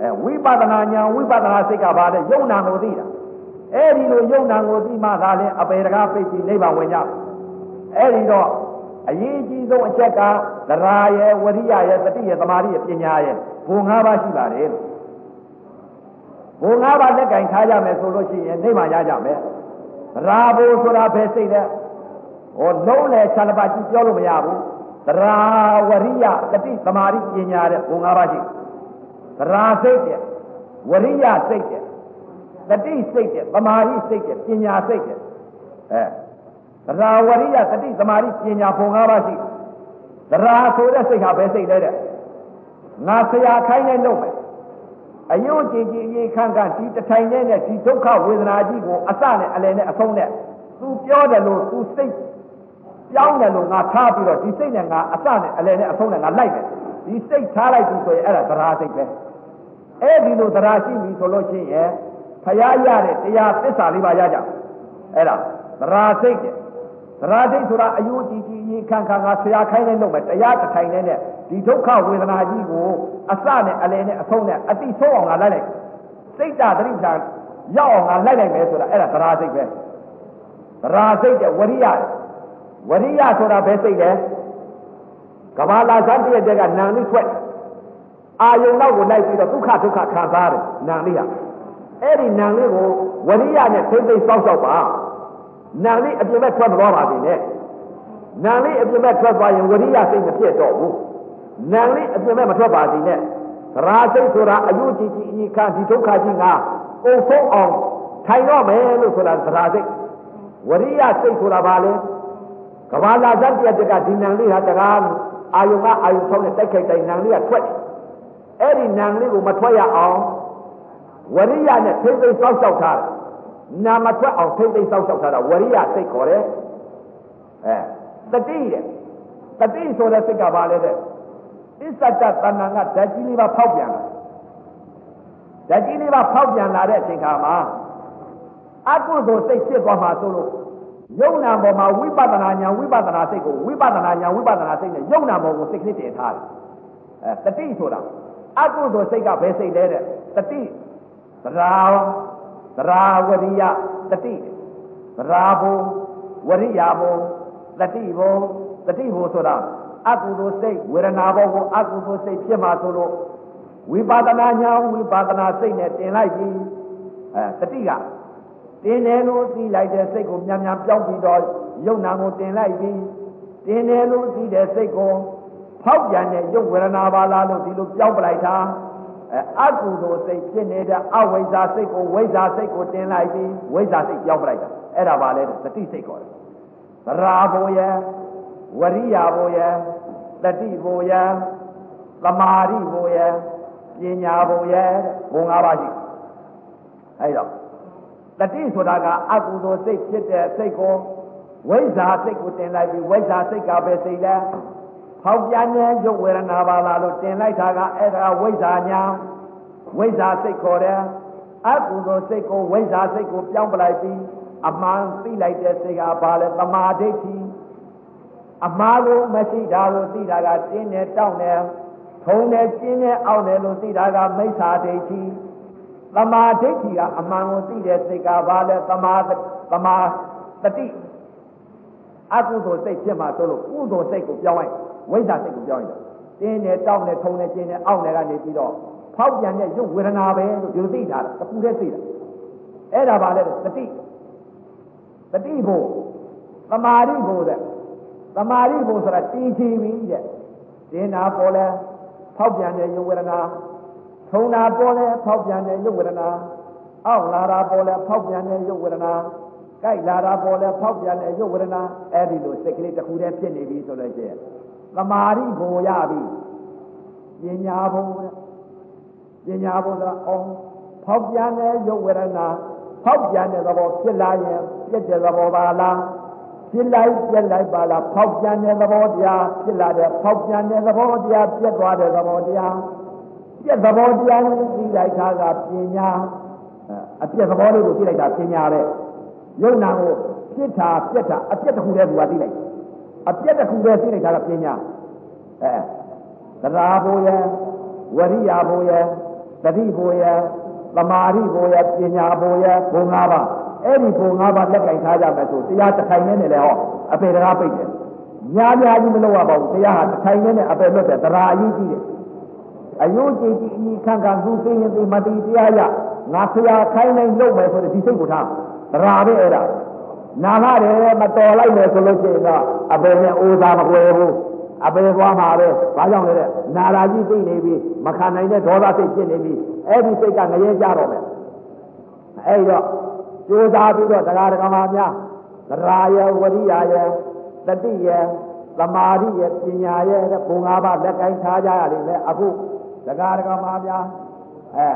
အဲဝိပဿနာဉာဏ်ဝိပဿနာစိတ်ကဘာလဲယုံနာကိုသိတာအဲ့ဒီလိုယုံနာကိုသိမှသာလဲအပေတကားပိတ်ပြီးနိဗ္ဗာန်ဝင်ကြအဲ့ဒီတော့ အရေးကြီးဆုံးအချက်ကသရာရဲ့ဝရိယရဲ့သတိရဲ့သမာဓိရဲ့ပညာရဲ့ဘုံ၅ပါးရှိပါတယ်ဘုံ၅ပါးလက်ကင်ထားကြမယ်ဆိုလို့ရှိရင်နိဗ္ဗာန်ရကြမယ်ရာဘုဆိုတာဘယ်စိတ်လဲဟောလုံးလေခြံပါကြည့်ပြောလို့မရဘူးသရာဝရိယသတိသမာဓိပညာတဲ့ဘုံ၅ပါးရှိသရာစိတ်တဲ့ဝရိယစိတ်တဲ့တတိစိတ်တဲ့သမာဓိစိတ်တဲ့ပညာစိတ်တဲ့အဲ သရာဝရိယတတိသမာဓိပညာဘုံ၅ပါးရှိသရာဆိုတဲ့စိတ်ဟာဘယ်စိတ်လဲတဲ့ငါဆရာခိုင်းနေလို့မယ်အယုံကြည်ကြည်အေးခန့်ခန့်ဒီတထိုင်နဲ့ဒီဒုက္ခဝေဒနာကြီးကိုအစနဲ့အလယ်နဲ့အဆုံးနဲ့သူပြောတယ်လို့သူစိတ်ပြောင်းတယ်လို့ငါထားပြီးတော့ဒီစိတ်နဲ့ငါအစနဲ့အလယ်နဲ့အဆုံးနဲ့ငါလိုက်တယ်ဒီစိတ်ထားလိုက်ပြီဆိုရင်အဲ့ဒါသရာစိတ်ပဲအဲ့ဒီလိုသရာရှိပြီဆိုလို့ရှိရင်ဖရာရတဲ့တရားသစ္စာလေးပါရကြအဲ့ဒါသရာစိတ်တဲ့ သရာစိတ်ဆိုတာအယုကြည်ကြည်ရင်ခံခံကဆရာခိုင်းနေလို့ပဲတရားတစ်ထိုင်နဲ့ဒီဒုက္ခဝေဒနာကြီးကိုအစနဲ့အလယ်နဲ့အဆုံးနဲ့အတိဆုံးအောင်ငါလိုက်လိုက်စိတ်တသတိသာရောက်အောင်ငါလိုက်လိုက်မယ်ဆိုတာအဲ့ဒါသရာစိတ်ပဲသရာစိတ်တဲ့ဝရိယဝရိယဆိုတာဘယ်စိတ်လဲကဘာလာဇန်တည့်တဲ့ကနာလေးထွက်အာယုံနောက်ကိုလိုက်ပြီးတော့ဒုက္ခဒုက္ခခံစားတယ်နာလေးဟာအဲ့ဒီနာလေးကိုဝရိယနဲ့သိသိစောက်စောက်ပါ နာလေးအပြင်ဘက်ထွက်မသွားပါဘူးနဲ့နာလေးအပြင်ဘက်ထွက်သွားရင်ဝရိယစိတ်မဖြစ်တော့ဘူးနာလေးအပြင်ဘက်မထွက်ပါစေနဲ့ရာစိတ်ဆိုတာအယုကြည်ကြည်အီခါဒီဒုက္ခကြီးကအုပ်ဆုံးအောင်ထိုင်တော့မယ်လို့ဆိုတာသရာစိတ်ဝရိယစိတ်ဆိုတာဘာလဲကဘာလာဇတ်ပြတဲ့ကဒီနံလေးဟာတကားအာယုံကအာယုံဆုံးနဲ့တိုက်ခိုက်တိုင်းနံလေးကထွက်တယ်အဲ့ဒီနံလေးကိုမထွက်ရအောင်ဝရိယနဲ့ထိမ့်သိမ်းစောက်ရှောက်ထားတယ် နာမထွက်အောင်ထိမ့်သိမ်းစောက်ရှောက်ထားတာဝရိယစိတ်ခေါ်တယ်အဲတတိတဲ့တတိဆိုတဲ့စိတ်ကဘာလဲတဲ့အစ္ဆတတဏ္ဍာကဓာတ်ကြီးလေးပါဖောက်ပြန်လာဓာတ်ကြီးလေးပါဖောက်ပြန်လာတဲ့အချိန်ခါမှာအကုသိုလ်စိတ်ဖြစ်သွားမှာဆိုလို့ယုံနာပေါ်မှာဝိပဿနာဉာဏ်ဝိပဿနာစိတ်ကိုဝိပဿနာဉာဏ်ဝိပဿနာစိတ်နဲ့ယုံနာပေါ်ကိုစိတ်ကလေးတည်ထားတယ်အဲတတိဆိုတာအကုသိုလ်စိတ်ကဘယ်စိတ်လဲတဲ့တတိသရာ သရာဝရိယတတိသရာဘုဝရိယဘုတတိဘုတတိဘုဆိုတာအကုသိုလ်စိတ်ဝေဒနာဘောကိုအကုသိုလ်စိတ်ဖြစ်မှာဆိုလို့ဝိပဿနာညာဝိပဿနာစိတ်နဲ့တင်လိုက်ပြီအဲတတိကတင်းတယ်လို့သိလိုက်တဲ့စိတ်ကိုမြန်မြန်ပြောင်းပြီးတော့ယုံနာကိုတင်လိုက်ပြီးတင်းတယ်လို့သိတဲ့စိတ်ကိုဖောက်ပြန်တဲ့ယုတ်ဝေဒနာပါလားလို့ဒီလိုပြောင်းပလိုက်တာ အဲအကုသိုလ်စိတ်ဖြစ်နေတဲ့အဝိဇ္ဇာစိတ်ကိုဝိဇ္ဇာစိတ်ကိုတင်လိုက်ပြီးဝိဇ္ဇာစိတ်ပြောင်းပလိုက်တာအဲ့ဒါပါလေသတိစိတ်ခေါ်တယ်သရာဘောယဝရိယဘောယတတိဘောယသမာဓိဘောယပညာဘောယဘုံ၅ပါးရှိအဲ့တော့တတိဆိုတာကအကုသိုလ်စိတ်ဖြစ်တဲ့စိတ်ကိုဝိဇ္ဇာစိတ်ကိုတင်လိုက်ပြီးဝိဇ္ဇာစိတ်ကပဲစိတ်လဲ ဖောက်ပြန်တဲ့ရုပ်ဝေဒနာပါလားလို့တင်လိုက်တာကအဲ့ဒါဝိဇ္ဇာညာဝိဇ္ဇာစိတ်ခေါ်တယ်အကုသိုလ်စိတ်ကိုဝိဇ္ဇာစိတ်ကိုပြောင်းပလိုက်ပြီးအမှန်သိလိုက်တဲ့စိတ်ကဘာလဲသမာဓိဋ္ဌိအမှားကိုမရှိတာလို့သိတာကတင်းနဲ့တောင်းတယ်ထုံနဲ့ကျင်းနဲ့အောက်တယ်လို့သိတာကမိစ္ဆာဒိဋ္ဌိသမာဓိဋ္ဌိကအမှန်ကိုသိတဲ့စိတ်ကဘာလဲသမာသမာတတိအကုသိုလ်စိတ်ဖြစ်မှာဆိုလို့ကုသိုလ်စိတ်ကိုပြောင်းလိုက် ဝိဇ္ဇာစိတ်ကိုပြောင်းလိုက်တင်းနဲ့တောင်းနဲ့ထုံနဲ့ကျင်းနဲ့အောက်နဲ့ကနေပြီးတော့ဖောက်ပြန်တဲ့ရုပ်ဝေဒနာပဲလို့ဒီလိုသိတာတခုတည်းသိတာအဲ့ဒါပါလေတတိတတိဖို့သမာဓိဖို့တဲ့သမာဓိဖို့ဆိုတာတည်ချီပြီတဲ့တင်းနာပေါ်လဲဖောက်ပြန်တဲ့ရုပ်ဝေဒနာထုံနာပေါ်လဲဖောက်ပြန်တဲ့ရုပ်ဝေဒနာအောက်လာတာပေါ်လဲဖောက်ပြန်တဲ့ရုပ်ဝေဒနာကြိုက်လာတာပေါ်လဲဖောက်ပြန်တဲ့ရုပ်ဝေဒနာအဲ့ဒီလိုစိတ်ကလေးတစ်ခုတည်းဖြစ်နေပြီဆိုလို့ရှိရင် သမာဓိဘုံရပြီပညာဘုံပညာဘုံကအောင်ဖောက်ပြန်တဲ့ရုပ်ဝေဒနာဖောက်ပြန်တဲ့သဘောဖြစ်လာရင်ပြည့်တဲ့သဘောပါလားဖြစ်လိုက်ပြက်လိုက်ပါလားဖောက်ပြန်တဲ့သဘောတရားဖြစ်လာတဲ့ဖောက်ပြန်တဲ့သဘောတရားပြက်သွားတဲ့သဘောတရားပြက်သဘောတရားကိုသိလိုက်တာကပညာအပြက်သဘောလေးကိုသိလိုက်တာပညာပဲယုံနာကိုဖြစ်တာပြက်တာအပြက်တစ်ခုတည်းကသိလိုက် အပြက်တစ်ခုတည်းသိလိုက်တာကပညာအဲသရာဘိုးရဲ့ဝရိယဘိုးရဲ့တတိဘိုးရဲ့သမာဓိဘိုးရဲ့ပညာဘိုးရဲ့ဘုံ၅ပါးအဲ့ဒီဘုံ၅ပါးလက်ကင်ထားကြမယ်ဆိုတရားတစ်ခိုင်နဲ့လည်းဟောအပေတရားပိတ်တယ်ညာညာကြီးမလုပ်ရပါဘူးတရားဟာတစ်ခိုင်နဲ့အပေလွတ်တယ်သရာအကြီးကြီးတယ်အယုတ်ကြည်ကြည်အီခန့်ခန့်သူသိရင်သိမတိတရားရငါဖျားခိုင်းနိုင်လုပ်မယ်ဆိုတဲ့ဒီစိတ်ကိုထားသရာပဲအဲ့ဒါ နာမတယ်မတော်လိုက်မယ်ဆိုလို့ရှိရင်တော့အပေနဲ့အိုးသားမကွယ်ဘူးအပေသွားမှာပဲဘာကြောင့်လဲတဲ့နာရာကြီးသိနေပြီမခံနိုင်တဲ့ဒေါသစိတ်ဖြစ်နေပြီအဲ့ဒီစိတ်ကငရဲကြတော့မယ်အဲ့တော့ကြိုးစားပြီးတော့တရားဓမ္မများသရာယဝရိယယတတိယသမာဓိယပညာယတဲ့ဘုံ၅ပါးလက်ကိုင်းထားကြရလိမ့်မယ်အခုတရားဓမ္မများအဲ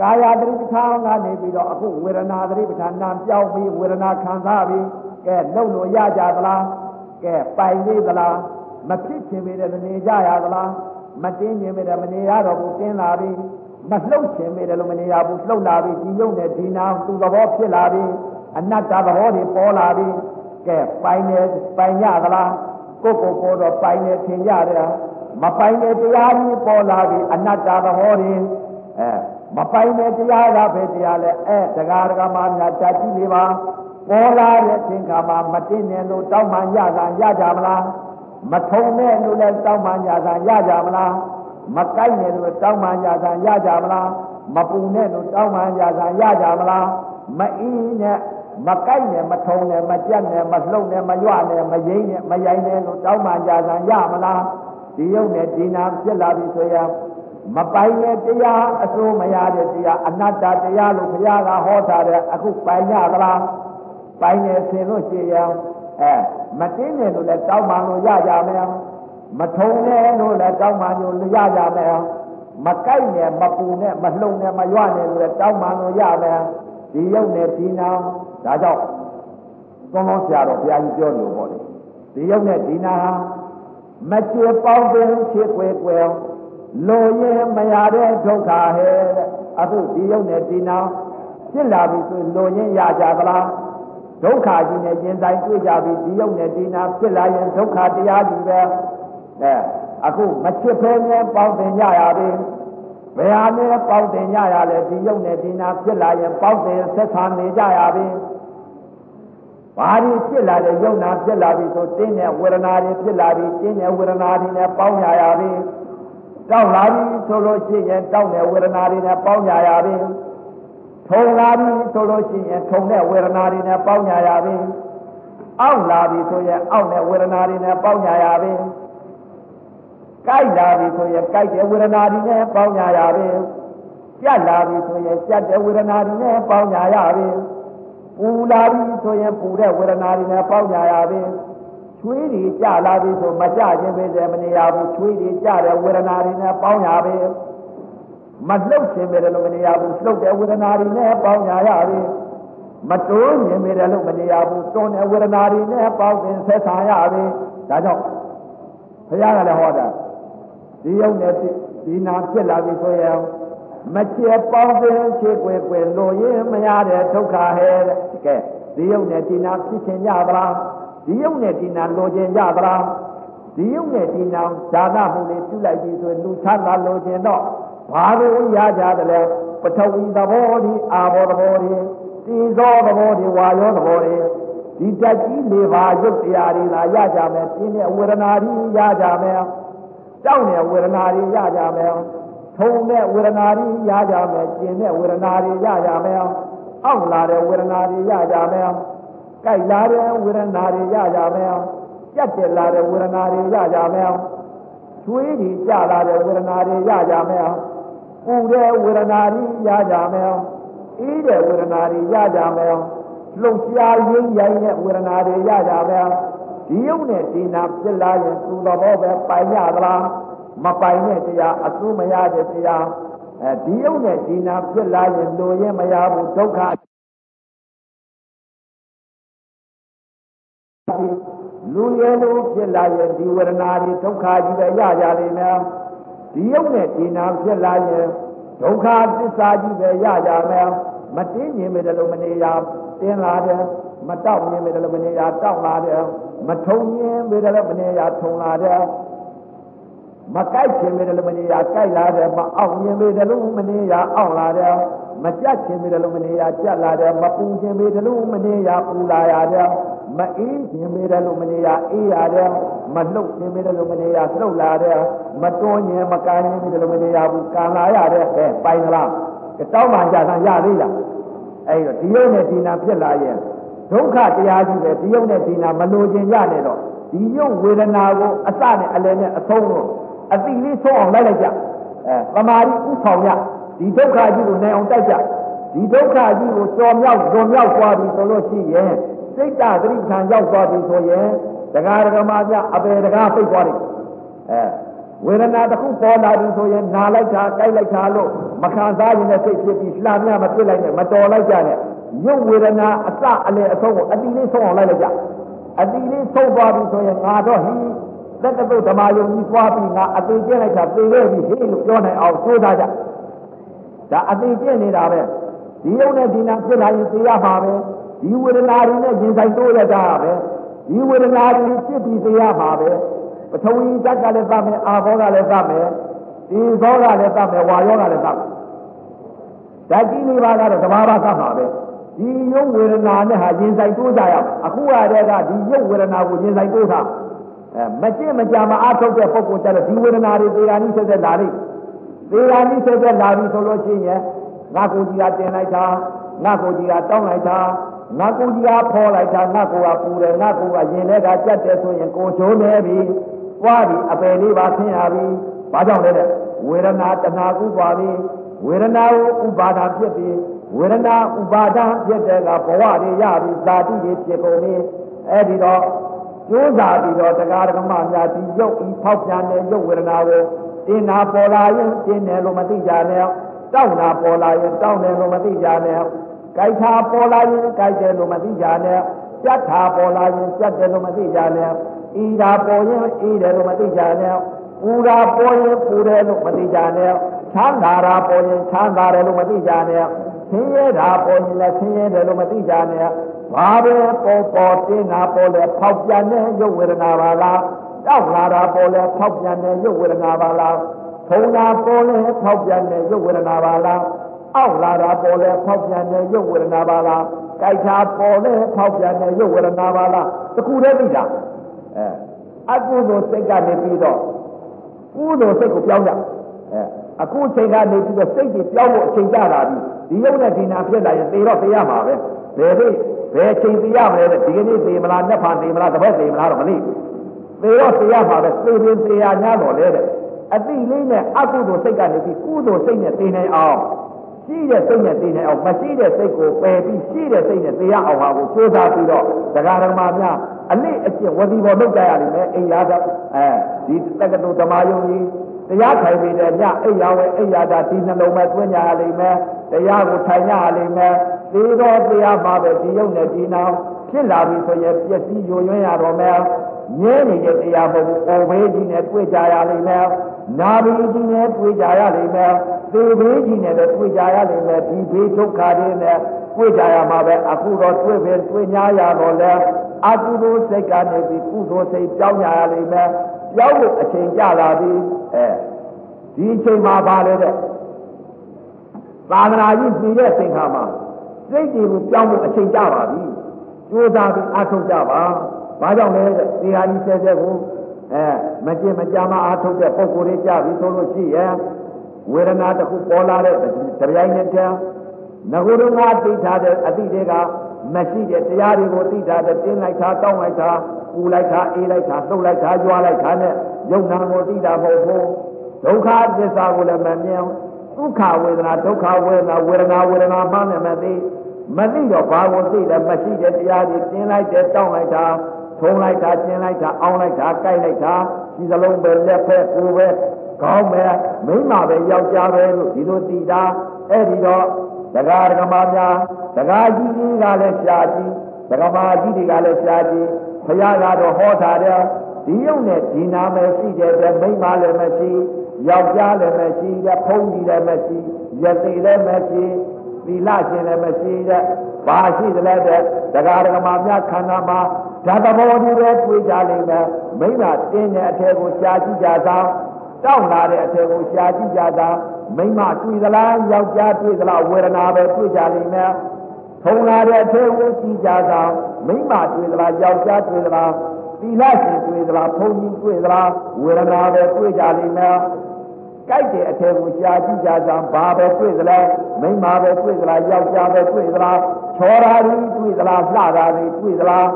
ကာယတတိပဋ္ဌာန်ကနေပြီးတော့အခုဝေဒနာတတိပဋ္ဌာန်နာပြောင်းပြီးဝေဒနာခံစားပြီးကဲလုံလို့ရကြသလားကဲပိုင်သေးသလားမဖြစ်ချင်ပေတဲ့နေကြရသလားမတင်းချင်ပေတဲ့မနေရတော့ဘူးတင်းလာပြီမလှုပ်ချင်ပေတယ်လို့မနေရဘူးလှုပ်လာပြီဒီယုံနဲ့ဒီနာသူသဘောဖြစ်လာပြီအနတ္တသဘောတွေပေါ်လာပြီကဲပိုင်နေပိုင်ရသလားကိုကိုကိုတော့ပိုင်နေထင်ကြတယ်မပိုင်တဲ့တရားကြီးပေါ်လာပြီအနတ္တသဘောတွေ အဲမပိုင်တဲ့တရားကပဲတရားလဲအဲတရားဒဂမများတတ်ကြည့်နေပါပေါ်လာတဲ့အချိန်ခါမှာမတင်နေလို့တောင်းမှရတာရကြမလားမထုံနဲ့လို့လည်းတောင်းမှရတာရကြမလားမကိုက်နဲ့လို့တောင်းမှရတာရကြမလားမပူနဲ့လို့တောင်းမှရတာရကြမလားမအင်းနဲ့မကိုက်နဲ့မထုံနဲ့မကြက်နဲ့မလှုပ်နဲ့မရွနဲ့မယိမ့်နဲ့မရိုင်းနဲ့လို့တောင်းမှရတာရမလားဒီရုပ်နဲ့ဒီနာဖြစ်လာပြီဆိုရင် မပိုင်တဲ့တရားအစိုးမရတဲ့တရားအနတ္တတရားလို့ဘုရားကဟောထားတဲ့အခုပိုင်ရသလားပိုင်နေဆင်လို့ရှိရင်အဲမတင်းနေလို့လည်းတောင်းမှလို့ရကြမယ်မထုံနဲ့လို့လည်းတောင်းမှလို့ရကြမယ်မကိုက်နဲ့မပူနဲ့မလှုံနဲ့မရွနဲ့လို့လည်းတောင်းမှလို့ရမယ်ဒီရုပ်နဲ့ဒီနာဒါကြောင့်သုံးလုံးဆရာတော်ဘုရားကြီးပြောလို့ပေါ့လေဒီရုပ်နဲ့ဒီနာဟာမချေပေါင်းတဲ့ချေွယ်ွယ် လိုရင်မရတဲ့ဒုက္ခဟဲ့အခုဒီရုပ်နဲ့ဒီနာဖြစ်လာပြီဆိုလိုရင်ရကြသလားဒုက္ခကြီးနဲ့ရင်ဆိုင်တွေ့ကြပြီဒီရုပ်နဲ့ဒီနာဖြစ်လာရင်ဒုက္ခတရားကြီးပဲအဲအခုမချစ်ဖဲနဲ့ပေါင်းတင်ကြရပြီဘယ်ဟာနဲ့ပေါင်းတင်ကြရလဲဒီရုပ်နဲ့ဒီနာဖြစ်လာရင်ပေါင်းတင်ဆက်ဆံနေကြရပြီဘာဒီဖြစ်လာတဲ့ယုံနာဖြစ်လာပြီဆိုတင်းတဲ့ဝေဒနာတွေဖြစ်လာပြီတင်းတဲ့ဝေဒနာတွေနဲ့ပေါင်းရရပြီ တောက်လာပြီဆိုလို့ရှိရင်တောက်တဲ့ဝေဒနာတွေနဲ့ပေါင်းကြရပြီထုံလာပြီဆိုလို့ရှိရင်ထုံတဲ့ဝေဒနာတွေနဲ့ပေါင်းကြရပြီအောက်လာပြီဆိုရင်အောက်တဲ့ဝေဒနာတွေနဲ့ပေါင်းကြရပြီကြိုက်လာပြီဆိုရင်ကြိုက်တဲ့ဝေဒနာတွေနဲ့ပေါင်းကြရပြီကြက်လာပြီဆိုရင်ကြက်တဲ့ဝေဒနာတွေနဲ့ပေါင်းကြရပြီပူလာပြီဆိုရင်ပူတဲ့ဝေဒနာတွေနဲ့ပေါင်းကြရပြီ ချွေးတွေကြလာပြီဆိုမကြခြင်းပဲစေမနေရဘူးချွေးတွေကြတဲ့ဝေဒနာတွေနဲ့ပေါင်းရပြီမလှုပ်ခြင်းပဲလို့မနေရဘူးလှုပ်တဲ့ဝေဒနာတွေနဲ့ပေါင်းရရပြီမတိုးခြင်းပဲလို့မနေရဘူးတွန်းတဲ့ဝေဒနာတွေနဲ့ပေါင်းခြင်းဆက်ဆံရပြီဒါကြောင့်ဘုရားကလည်းဟောတာဒီယုံနဲ့ဒီနာဖြစ်လာပြီဆိုရင်မချေပေါင်းခြင်းချေွယ်ွယ်လို့ရင်မရတဲ့ဒုက္ခဟဲ့တဲ့ကဲဒီယုံနဲ့ဒီနာဖြစ်ခြင်းကြပါလား ဒဒီယုတ်နဲ့ဒီနာလိုချင်ကြသလားဒီယုတ်နဲ့ဒီနာဇာနာမှုလေးပြုလိုက်ပြီဆိုရင်လူချမ်းသာလိုချင်တော့ဘာလို့ရကြတယ်လဲပထဝီသဘောဒီအာဘောသဘောဒီတိဇောသဘောဒီဝါယောသဘောဒီဒီတက်ကြီးနေပါရုပ်တရားတွေလာရကြမယ်ပြင်းတဲ့ဝေဒနာတွေရကြမယ်ကြောက်တဲ့ဝေဒနာတွေရကြမယ်ထုံတဲ့ဝေဒနာတွေရကြမယ်ကျင်တဲ့ဝေဒနာတွေရကြမယ်အောက်လာတဲ့ဝေဒနာတွေရကြမယ် ကြိုက်လာတဲ့ဝေဒနာတွေရကြမယ်ကြက်တက်လာတဲ့ဝေဒနာတွေရကြမယ်ချွေးကြီးကြလာတဲ့ဝေဒနာတွေရကြမယ်ပူတဲ့ဝေဒနာတွေရကြမယ်အေးတဲ့ဝေဒနာတွေရကြမယ်လှုပ်ရှားရင်းရိုင်းတဲ့ဝေဒနာတွေရကြမယ်ဒီယုံနဲ့ဒီနာဖြစ်လာရင်သူ့သဘောပဲပိုင်ရသလားမပိုင်တဲ့တရားအဆူမရတဲ့တရားအဲဒီယုံနဲ့ဒီနာဖြစ်လာရင်လိုရင်မရဘူးဒုက္ခ လူရဲလူဖြစ်လာရင်ဒီဝေဒနာတွေဒုက္ခကြီးပဲရကြလိမ့်မယ်ဒီယုံနဲ့ဒီနာဖြစ်လာရင်ဒုက္ခသစ္စာကြီးပဲရကြမယ်မတင်းမြင်ပဲလို့မနေရတင်းလာတယ်မတောက်မြင်ပဲလို့မနေရတောက်လာတယ်မထုံမြင်ပဲလို့မနေရထုံလာတယ်မကြိုက်ခြင်းပဲလို့မနေရကြိုက်လာတယ်မအောင်မြင်ပဲလို့မနေရအောင်လာတယ်မကြက်ခြင်းပဲလို့မနေရကြက်လာတယ်မပူခြင်းပဲလို့မနေရပူလာရတယ် မအေးခြင်းပဲလို့မနေရအေးရတယ်မလှုပ်ခြင်းပဲလို့မနေရလှုပ်လာတယ်မတွန်းခြင်းမကမ်းခြင်းပဲလို့မနေရဘူးကံလာရတယ်အဲပိုင်လားတောင်းမှကြတာရသေးလားအဲ့တော့ဒီယုံနဲ့ဒီနာဖြစ်လာရင်ဒုက္ခတရားကြီးပဲဒီယုံနဲ့ဒီနာမလိုချင်ရနဲ့တော့ဒီယုံဝေဒနာကိုအစနဲ့အလယ်နဲ့အဆုံးကိုအတိလေးဆုံးအောင်လိုက်လိုက်ကြအဲသမာဓိဥဆောင်ရဒီဒုက္ခကြီးကိုနိုင်အောင်တိုက်ကြဒီဒုက္ခကြီးကိုကြော်မြောက်ကြော်မြောက်သွားပြီဆိုလို့ရှိရင် စိတ်တသတိခံရောက်သွားပြီဆိုရင်တရားဓမ္မပြအပေတရားပိတ်သွားတယ်အဲဝေဒနာတစ်ခုပေါ်လာပြီဆိုရင်နာလိုက်တာကြိုက်လိုက်တာလို့မခံစားရင်လည်းစိတ်ဖြစ်ပြီးလှမ်းမြမပြစ်လိုက်နဲ့မတော်လိုက်ကြနဲ့ရုပ်ဝေဒနာအစအလယ်အဆုံးကိုအတိလေးဆုံးအောင်လိုက်လိုက်ကြအတိလေးဆုံးသွားပြီဆိုရင်ငါတော့ဟိသက်တပုတ်ဓမ္မယုံကြီးသွားပြီးငါအသေးကျင်းလိုက်တာပြေခဲ့ပြီဟေးလို့ပြောနိုင်အောင်သိုးသားကြဒါအသေးကျင်းနေတာပဲဒီယုံနဲ့ဒီနာဖြစ်လာရင်သိရပါပဲ ဒီဝေဒနာတွေနဲ့ရင်ဆိုင်တိုးရကြပဲဒီဝေဒနာတွေဖြစ်ပြီးသိရပါပဲပထဝီဓာတ်ကလည်းသတ်မယ်အာဘောကလည်းသတ်မယ်ဒီသောကလည်းသတ်မယ်ဝါယောကလည်းသတ်မယ်ဓာတ်ကြီးလေးပါးကတော့တဘာဘာသတ်မှာပဲဒီရုပ်ဝေဒနာနဲ့ဟာရင်ဆိုင်တိုးကြရအောင်အခုရတဲ့ကဒီရုပ်ဝေဒနာကိုရင်ဆိုင်တိုးတာအဲမကျင့်မကြမအားထုတ်တဲ့ပုဂ္ဂိုလ်ကျတော့ဒီဝေဒနာတွေသေရာနိဆက်သက်လာလိမ့်သေရာနိဆက်သက်လာပြီဆိုလို့ရှိရင်ငါကိုကြီးကတင်လိုက်တာငါကိုကြီးကတောင်းလိုက်တာ ငါကိုကြီးကဖော်လိုက်တာငါကိုကပူတယ်ငါကိုကရင်ထဲကကြက်တယ်ဆိုရင်ကိုချိုးနေပြီသွားပြီအပယ်လေးပါဆင်းရပြီဘာကြောင့်လဲတဲ့ဝေဒနာတဏှာကူပါပြီဝေဒနာကိုဥပါဒာဖြစ်ပြီးဝေဒနာဥပါဒာဖြစ်တဲ့ကဘဝတွေရပြီဇာတိတွေဖြစ်ကုန်ပြီအဲ့ဒီတော့ကျိုးစားပြီးတော့တရားဓမ္မများဒီရုပ်ဤဖောက်ပြန်တဲ့ရုပ်ဝေဒနာကိုတင်နာပေါ်လာရင်တင်တယ်လို့မသိကြနဲ့တောက်နာပေါ်လာရင်တောက်တယ်လို့မသိကြနဲ့ ကြိုက်တာပေါ်လာရင်ကြိုက်တယ်လို့မသိကြနဲ့ကြက်တာပေါ်လာရင်ကြက်တယ်လို့မသိကြနဲ့ဤတာပေါ်ရင်ဤတယ်လို့မသိကြနဲ့ပူတာပေါ်ရင်ပူတယ်လို့မသိကြနဲ့ချမ်းသာတာပေါ်ရင်ချမ်းသာတယ်လို့မသိကြနဲ့ဆင်းရဲတာပေါ်ရင်လည်းဆင်းရဲတယ်လို့မသိကြနဲ့ဘာပဲပေါ်ပေါ်တင်းတာပေါ်လဲဖောက်ပြန်တဲ့ရုပ်ဝေဒနာပါလားတောက်လာတာပေါ်လဲဖောက်ပြန်တဲ့ရုပ်ဝေဒနာပါလားထုံတာပေါ်လဲဖောက်ပြန်တဲ့ရုပ်ဝေဒနာပါလား အောက်လာတာပေါ်လဲဖောက်ပြန်တဲ့ရုပ်ဝေဒနာပါလားကြိုက်တာပေါ်လဲဖောက်ပြန်တဲ့ရုပ်ဝေဒနာပါလားတခုတည်းသိတာအဲအကုသိုလ်စိတ်ကနေပြီးတော့ကုသိုလ်စိတ်ကိုပြောင်းကြအဲအခုချိန်ကနေပြီးတော့စိတ်ကြီးပြောင်းဖို့အချိန်ကြတာပြီဒီရုပ်နဲ့ဒီနာဖြစ်လာရင်သေတော့သေရမှာပဲဘယ်ဖြစ်ဘယ်ချိန်သေရမလဲဒီကနေ့သေမလားနှစ်ဖန်သေမလားတစ်ပတ်သေမလားတော့မသိသေတော့သေရမှာပဲသေရင်သေရညာတော့လေတဲ့အတိလေးနဲ့အကုသိုလ်စိတ်ကနေပြီးကုသိုလ်စိတ်နဲ့သေနိုင်အောင် ရှိတဲ့စိတ်နဲ့သိနေအောင်မရှိတဲ့စိတ်ကိုပယ်ပြီးရှိတဲ့စိတ်နဲ့သိရအောင်ဟာကိုစူးစမ်းပြီးတော့တရားဓမ္မများအလေးအကျင့်ဝစီပေါ်လုပ်ကြရလိမ့်မယ်အိယာကအဲဒီတက္ကသိုလ်ဓမ္မယုံကြီးတရားထိုင်ပြီးတဲ့ညအိယာဝဲအိယာတာဒီနှလုံးမဲ့တွင်းကြရလိမ့်မယ်တရားကိုထိုင်ကြရလိမ့်မယ်သေတော်တရားမှာပဲဒီယုံနဲ့ဒီနောင်ဖြစ်လာပြီဆိုရင်ပျက်စီးယိုယွင်းရတော့မယ်ငြဲနေတဲ့တရားမဟုတ်ဘူးအော်ဘေးကြီးနဲ့တွေ့ကြရလိမ့်မယ် နာဘီကြီးနဲ့တွေ့ကြရလိမ့်မယ်သေဘေးကြီးနဲ့လည်းတွေ့ကြရလိမ့်မယ်ဒီဘေးဒုက္ခတွေနဲ့တွေ့ကြရမှာပဲအခုတော့တွေ့ပဲတွေ့냐ရတော့လဲအကုသိုလ်စိတ်ကနေပြီးကုသိုလ်စိတ်ပြောင်းရရလိမ့်မယ်ပြောင်းဖို့အချိန်ကြလာပြီအဲဒီအချိန်မှာပါလေတဲ့သာသနာကြီးပြည်တဲ့သင်္ခါမှာစိတ်တွေကိုပြောင်းဖို့အချိန်ကြပါပြီကြိုးစားပြီးအထုတ်ကြပါဘာကြောင့်လဲတဲ့ဒီဟာကြီးဆဲဆဲကို အဲမကြင်မကြာမှအထုတ်တဲ့ပုံကိုယ်လေးကြပြီဆိုလို့ရှိရင်ဝေဒနာတစ်ခုပေါ်လာတဲ့တရားနဲ့တည်းငကိုယ်ကသိထားတဲ့အသည့်တွေကမရှိတဲ့တရားတွေကိုသိထားတဲ့တင်းလိုက်တာတောင်းလိုက်တာပူလိုက်တာအေးလိုက်တာလှုပ်လိုက်တာကြွားလိုက်တာနဲ့ယုံနာကိုသိတာမဟုတ်ဘူးဒုက္ခသစ္စာကိုလည်းမမြင်ဒုက္ခဝေဒနာဒုက္ခဝေဒနာဝေဒနာဝေဒနာမှလည်းမသိမသိတော့ဘာကိုသိလဲမရှိတဲ့တရားတွေတင်းလိုက်တဲ့တောင်းလိုက်တာ ထုံလိုက်တာကျင်းလိုက်တာအောင်းလိုက်တာကြိုက်လိုက်တာဒီစလုံးပဲလက်ဖက်ကိုယ်ပဲကောင်းပဲမိမပဲယောက်ျားပဲလို့ဒီလိုသိတာအဲ့ဒီတော့တရားဓမ္မများတရားကြီးကြီးကလည်းရှားကြည့်တရားမကြီးတွေကလည်းရှားကြည့်ဘုရားကတော့ဟောထားတယ်ဒီယုံနဲ့ဒီနာမယ်ရှိတဲ့တဲ့မိမလည်းမရှိယောက်ျားလည်းမရှိတဲ့ဖုံးကြီးလည်းမရှိရသေးလည်းမရှိသီလရှင်လည်းမရှိတဲ့ဘာရှိသလဲတဲ့တရားဓမ္မများခန္ဓာမှာဓာတ်ဘောဒီပဲတွေ့ကြလိမ့်မယ်မိမတင်းတဲ့အထက်ကိုရှားကြည့်ကြသောတောက်လာတဲ့အထက်ကိုရှားကြည့်ကြသောမိမတွေ့သလားယောက်ျားတွေ့သလားဝေဒနာပဲတွေ့ကြလိမ့်မယ်ထုံလာတဲ့အထက်ကိုကြည့်ကြသောမိမတွေ့သလားယောက်ျားတွေ့သလားသီလရှင်တွေ့သလားဘုန်းကြီးတွေ့သလားဝေဒနာပဲတွေ့ကြလိမ့်မယ်ကြိုက်တဲ့အထက်ကိုရှားကြည့်ကြသောဘာပဲတွေ့သလဲမိမပဲတွေ့သလားယောက်ျားပဲတွေ့သလားချောရာတွေတွေ့သလားလှတာတွေတွေ့သလား